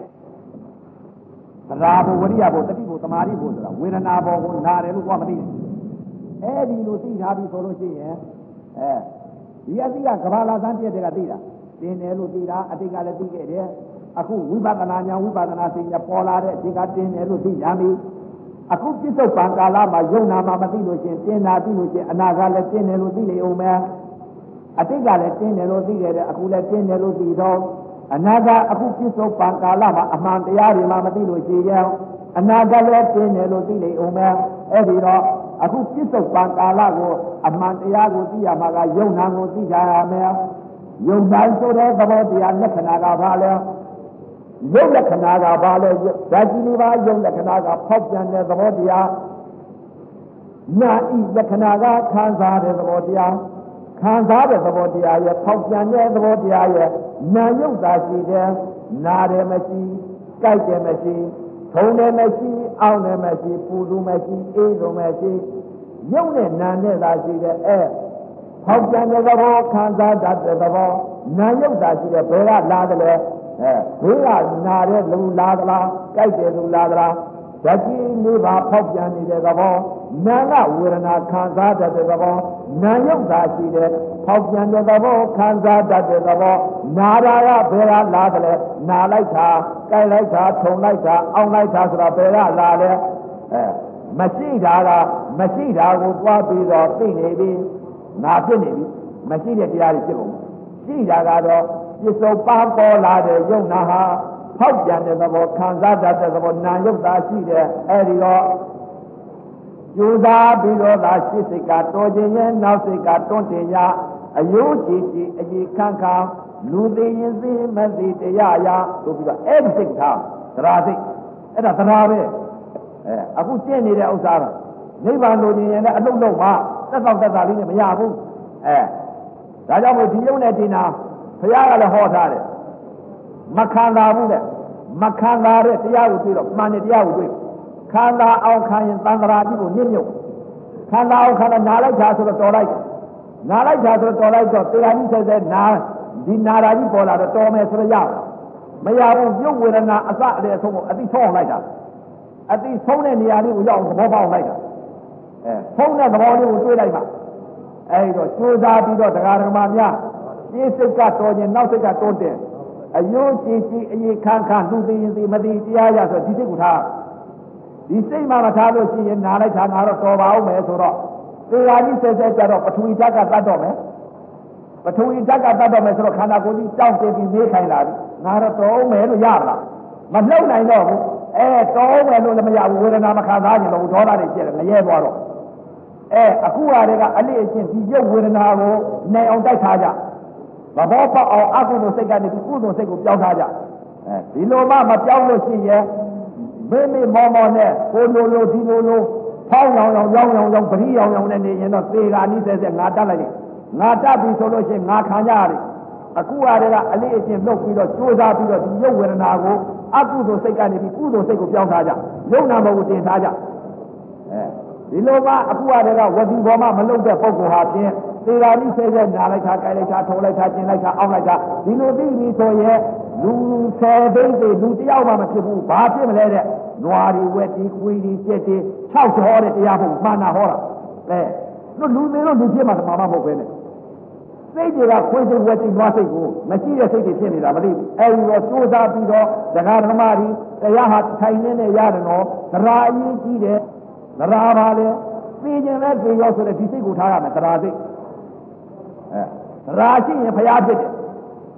သရာဘဝရိယဘတတိဘသမာဓိဘဆိုတာဝေဒနာဘောကိုနာတယ်လို့ကမသိဘူးအဲဒီလိုသိထားပြီဆိုလို့ရှိရင်အဲဒီအသိကကဘာလာသန်းပြည့်တဲ့ကသိတာတင်တယ်လို့သိတာအတိတ်ကလည်းသိခဲ့တယ်အခုဝိပဿနာညာဝိပဿနာသိညာပေါ်လာတဲ့အချိန်ကတင်တယ်လို့သိကြပြီအခုပြစ္ဆုတ်ပံကာလမှာယုံနာမှာမသိလို့ရှင်တင်တာသိလို့ရှင်အနာကလည်းတင်တယ်လို့သိနေအောင်မယ်အတိတ်ကလည်းတင်းတယ်လို့သိခဲ့တယ်အခုလည်းတင်းတယ်လို့သိတော့ အနာဂတ်အခုပြစ္ဆုတ်ပံကာလမှာအမှန်တရားတွေမှမသိလို့ရှိရင်အနာဂတ်လည်းတင်းတယ်လို့သိနေအောင်မယ်အဲ့ဒီတော့အခုပြစ္ဆုတ်ပံကာလကိုအမှန်တရားကိုသိရမှာကယုံနာကိုသိကြရမယ်ယုံတိုင်းဆိုတဲ့သဘောတရားလက္ခဏာကဘာလဲယုတ်လက္ခဏာကဘာလဲဓာတ်ကြီးလေးပါယုတ်လက္ခဏာကဖောက်ပြန်တဲ့သဘောတရားနာဤလက္ခဏာကခံစားတဲ့သဘောတရား ခံစားတဲ့သဘောတရားရဲ့ဖောက်ပြန်တဲ့သဘောတရားရဲ့နာယုတ်သာရှိတယ်နာတယ်မရှိကြိုက်တယ်မရှိထုံတယ်မရှိအောင်းတယ်မရှိပူလူမရှိအေးလို့မရှိယုတ်နဲ့နာနဲ့သာရှိတယ်အဲဖောက်ပြန်တဲ့သဘောခံစားတတ်တဲ့သဘောနာယုတ်သာရှိတယ်ဘယ်ကလာတယ်လဲအဲဘေးကနာတဲ့လူလာသလားကြိုက်တယ်လူလာသလားဓာတ်ကြီးလေးပါဖောက်ပြန်နေတဲ့သဘောနာကဝေဒနာခံစားတတ်တဲ့သဘော နာယုတ်သာရှိတယ်ဖောက်ပြန်တဲ့သဘောခံစားတတ်တဲ့သဘောနာရာကဘယ်ကလာတယ်လဲနာလိုက်တာကြိုက်လိုက်တာထုံလိုက်တာအောင်းလိုက်တာဆိုတာဘယ်ကလာလဲအဲမရှိတာကမရှိတာကိုတွားပြီးတော့သိနေပြီနာဖြစ်နေပြီမရှိတဲ့တရားတွေဖြစ်ကုန်ရှိတာကတော့ပြစ္ဆုတ်ပန်းပေါ်လာတဲ့ယုံနာဟာဖောက်ပြန်တဲ့သဘောခံစားတတ်တဲ့သဘောနာယုတ်တာရှိတယ်အဲဒီတော့ ကျူစားပြီးတော့သာရှိစိတ်ကတော်ခြင်းရဲ့နောက်စိတ်ကတွန့်တင်ရအယိုးကြည်ကြည်အကြီးခန့်ခန့်လူသိရင်သိမသိတရားရာဆိုပြီးတော့အဲ့ဒီစိတ်ထားသရာစိတ်အဲ့ဒါသရာပဲအဲအခုကျင့်နေတဲ့ဥစ္စာကနိဗ္ဗာန်လိုချင်ရင်လည်းအလုံးလုံးပါသက်သောသက်သာလေးနဲ့မရဘူးအဲဒါကြောင့်မို့ဒီယုံနဲ့ဒီနာဘုရားကလည်းဟောထားတယ်မခံသာဘူးတဲ့မခံသာတဲ့တရားကိုတွေ့တော့မှန်တဲ့တရားကိုတွေ့ ခန္ဓာအောင်ခံရင်သံဃာကြီးကိုညှိ့ညွတ်ခန္ဓာအောင်ခံတော့နာလိုက်တာဆိုတော့တော်လိုက်နာလိုက်တာဆိုတော့တော်လိုက်တော့တရားကြီးဆက်ဆက်နာဒီနာရာကြီးပေါ်လာတော့တော်မယ်ဆိုတော့ရမရဘူးပြုတ်ဝေဒနာအစအတဲ့အဆုံးကိုအတိဆုံးအောင်လိုက်တာအတိဆုံးတဲ့နေရာလေးကိုရောက်သဘောပေါက်လိုက်တာအဲဆုံးတဲ့သဘောလေးကိုတွေးလိုက်မှအဲဒီတော့ကြိုးစားပြီးတော့တရားဓမ္မများရှင်းစိတ်ကတော်ခြင်းနောက်စိတ်ကတိုးတယ်အယိုးကြည်ကြည်အေးခန်းခန်းလူသိရင်သိမသိတရားရဆိုဒီစိတ်ကိုထား ဒီစိတ်မှမထားလို့ရှိရင်နားလိုက်တာငါတော့တော်ပါအောင်မယ်ဆိုတော့သေဃာကြီးဆဲဆဲကြတော့ပထဝီဓာတ်ကတတ်တော့မယ်ပထဝီဓာတ်ကတတ်တော့မယ်ဆိုတော့ခန္ဓာကိုယ်ကြီးတောက်တင်ပြီးမေးခိုင်းလာပြီငါတော့တော်အောင်မယ်လို့ရလားမလှုပ်နိုင်တော့ဘူးအဲတော်အောင်မယ်လို့လည်းမရဘူးဝေဒနာမခံစားကြလို့ဒေါသတွေဖြစ်တယ်ငရဲသွားတော့အဲအခုဟာတွေကအလေးအချင်းဒီရုပ်ဝေဒနာကိုနိုင်အောင်တိုက်ထားကြမဘောပေါက်အောင်အကုသိုလ်စိတ်ကနေဒီကုသိုလ်စိတ်ကိုပြောင်းထားကြအဲဒီလိုမှမပြောင်းလို့ရှိရင် မိမိမောမောနဲ့ကိုလိုလိုဒီလိုလိုဖောင်းရောင်ရောင်ရောင်ရောင်ရောင်ပရိရောင်ရောင်နဲ့နေရင်တော့သေကာနီးဆဲဆဲငါတတ်လိုက်တယ်ငါတတ်ပြီဆိုလို့ရှိရင်ငါခံကြရတယ်အခုဟာတွေကအလေးအကျင့်လုပ်ပြီးတော့ကြိုးစားပြီးတော့ဒီရုပ်ဝေဒနာကိုအကုသိုလ်စိတ်ကနေပြီးကုသိုလ်စိတ်ကိုပြောင်းထားကြယုံနာမဟုတ်တင်ထားကြအဲဒီလိုမှအခုဟာတွေကဝစီဘောမှာမလုံတဲ့ပုံကောဟာဖြင့်သေဃာနိဆဲဆဲနာလိုက်တာကြိုက်လိုက်တာထုံလိုက်တာကျင်လိုက်တာအောင်းလိုက်တာဒီလိုသိပြီဆိုရင် လူဆယ်သိန်းတွေလူတယောက်မှမဖြစ်ဘူးဘာဖြစ်မလဲတဲ့နွားတွေဝက်တွေခွေးတွေကြက်တွေ၆ချောတဲ့တရားဖို့မှန်တာဟောတာအဲတို့လူတွေတော့လူဖြစ်မှာတမမမဟုတ်ပဲနဲ့စိတ်တွေကခွေးစိတ်ဝက်စိတ်နွားစိတ်ကိုမရှိတဲ့စိတ်တွေဖြစ်နေတာမသိဘူးအဲဒီတော့စူးစမ်းပြီးတော့ဒကာဓမ္မတွေတရားဟာထိုင်နေနဲ့ရတယ်နော်သရာအရေးကြီးတယ်သရာပါလေသိခြင်းနဲ့သိရောဆိုတဲ့ဒီစိတ်ကိုထားရမယ်သရာစိတ်အဲသရာရှိရင်ဖျားဖြစ်တယ်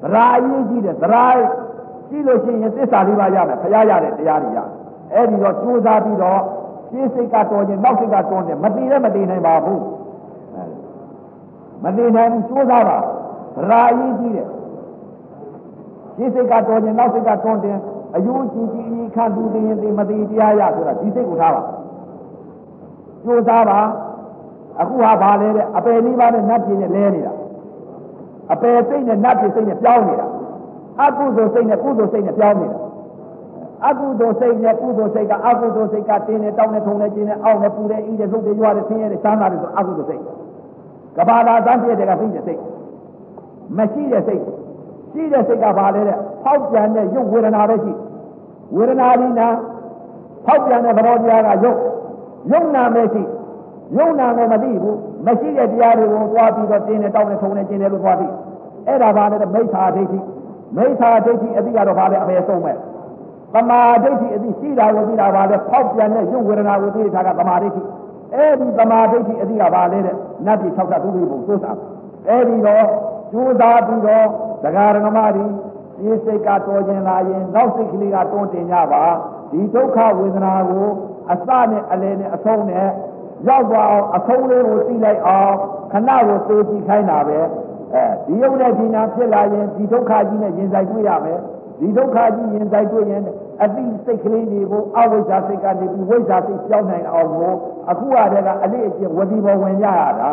သရာအရေးကြီးတယ်သရာရှိလို့ရှိရင်သစ္စာလေးပါးရမယ်ဖျားရတဲ့တရားတွေရအဲ့ဒီတော့ကြိုးစားပြီးတော့ရှင်းစိတ်ကတော်ခြင်းနောက်စိတ်ကတော်ခြင်းမတည်လည်းမတည်နိုင်ပါဘူးမတည်နိုင်ဘူးကြိုးစားပါသရာအရေးကြီးတယ်ရှင်းစိတ်ကတော်ခြင်းနောက်စိတ်ကတော်ခြင်းအယုကြည်ကြည်အကြီးခံသူတည်ရင်တည်မတည်တရားရဆိုတာဒီစိတ်ကိုထားပါကြိုးစားပါအခုဟာဘာလဲတဲ့အပယ်လေးပါးနဲ့နတ်ပြည်နဲ့လဲနေတာ အပယ်စိတ်နဲ့နတ်ပြည်စိတ်နဲ့ပြောင်းနေတာအကုသိုလ်စိတ်နဲ့ကုသိုလ်စိတ်နဲ့ပြောင်းနေတာအကုသိုလ်စိတ်နဲ့ကုသိုလ်စိတ်ကအကုသိုလ်စိတ်ကတင်းနေတောင်းနေထုံနေကျင်းနေအောက်နေပူနေဤတဲ့သုတ်တွေရွာတယ်ဆင်းရဲတယ်ချမ်းသာတယ်ဆိုအကုသိုလ်စိတ်ကဘာလာသန်းပြည့်တဲ့ကစိတ်တဲ့စိတ်မရှိတဲ့စိတ်ရှိတဲ့စိတ်ကဘာလဲတဲ့ဖောက်ပြန်တဲ့ရုပ်ဝေဒနာပဲရှိဝေဒနာဒီနာဖောက်ပြန်တဲ့သဘောတရားကရုပ်ရုပ်နာပဲရှိ ရုပ်နာကိုမသိဘူးမရှိတဲ့တရားတွေကိုသွားပြီးတော့တင်းနေတောင်းနေထုံနေကျင်းနေလို့သွားပြီးအဲ့ဒါဘာလဲမိစ္ဆာဒိဋ္ဌိမိစ္ဆာဒိဋ္ဌိအတိကတော့ဘာလဲအပေဆုံးမဲ့သမာဓိဋ္ဌိအတိရှိတာကိုသိတာပါလေဖောက်ပြန်တဲ့ရုပ်ဝေဒနာကိုသိတာကသမာဓိဋ္ဌိအဲ့ဒီသမာဓိဋ္ဌိအတိကဘာလဲတဲ့နတ်ပြည်၆သသုတိဘုံသိုးစားအဲ့ဒီတော့ကျိုးစားပြီးတော့ဒဂရဏမတွေဒီစိတ်ကတော်ခြင်းလာရင်နောက်စိတ်ကလေးကတွန်းတင်ကြပါဒီဒုက္ခဝေဒနာကိုအစနဲ့အလယ်နဲ့အဆုံးနဲ့ ရောက်သွားအောင်အဆုံးလေးကိုသိလိုက်အောင်ခဏကိုသိကြည့်ခိုင်းတာပဲအဲဒီရုပ်နဲ့ဒီနာဖြစ်လာရင်ဒီဒုက္ခကြီးနဲ့ရင်ဆိုင်တွေ့ရမယ်ဒီဒုက္ခကြီးရင်ဆိုင်တွေ့ရင်အတိစိတ်ကလေးတွေကိုအဝိဇ္ဇာစိတ်ကနေပြီးဝိဇ္ဇာစိတ်ပြောင်းနိုင်အောင်ကိုအခုကတည်းကအလေးအကျင့်ဝတိဘောဝင်ရတာ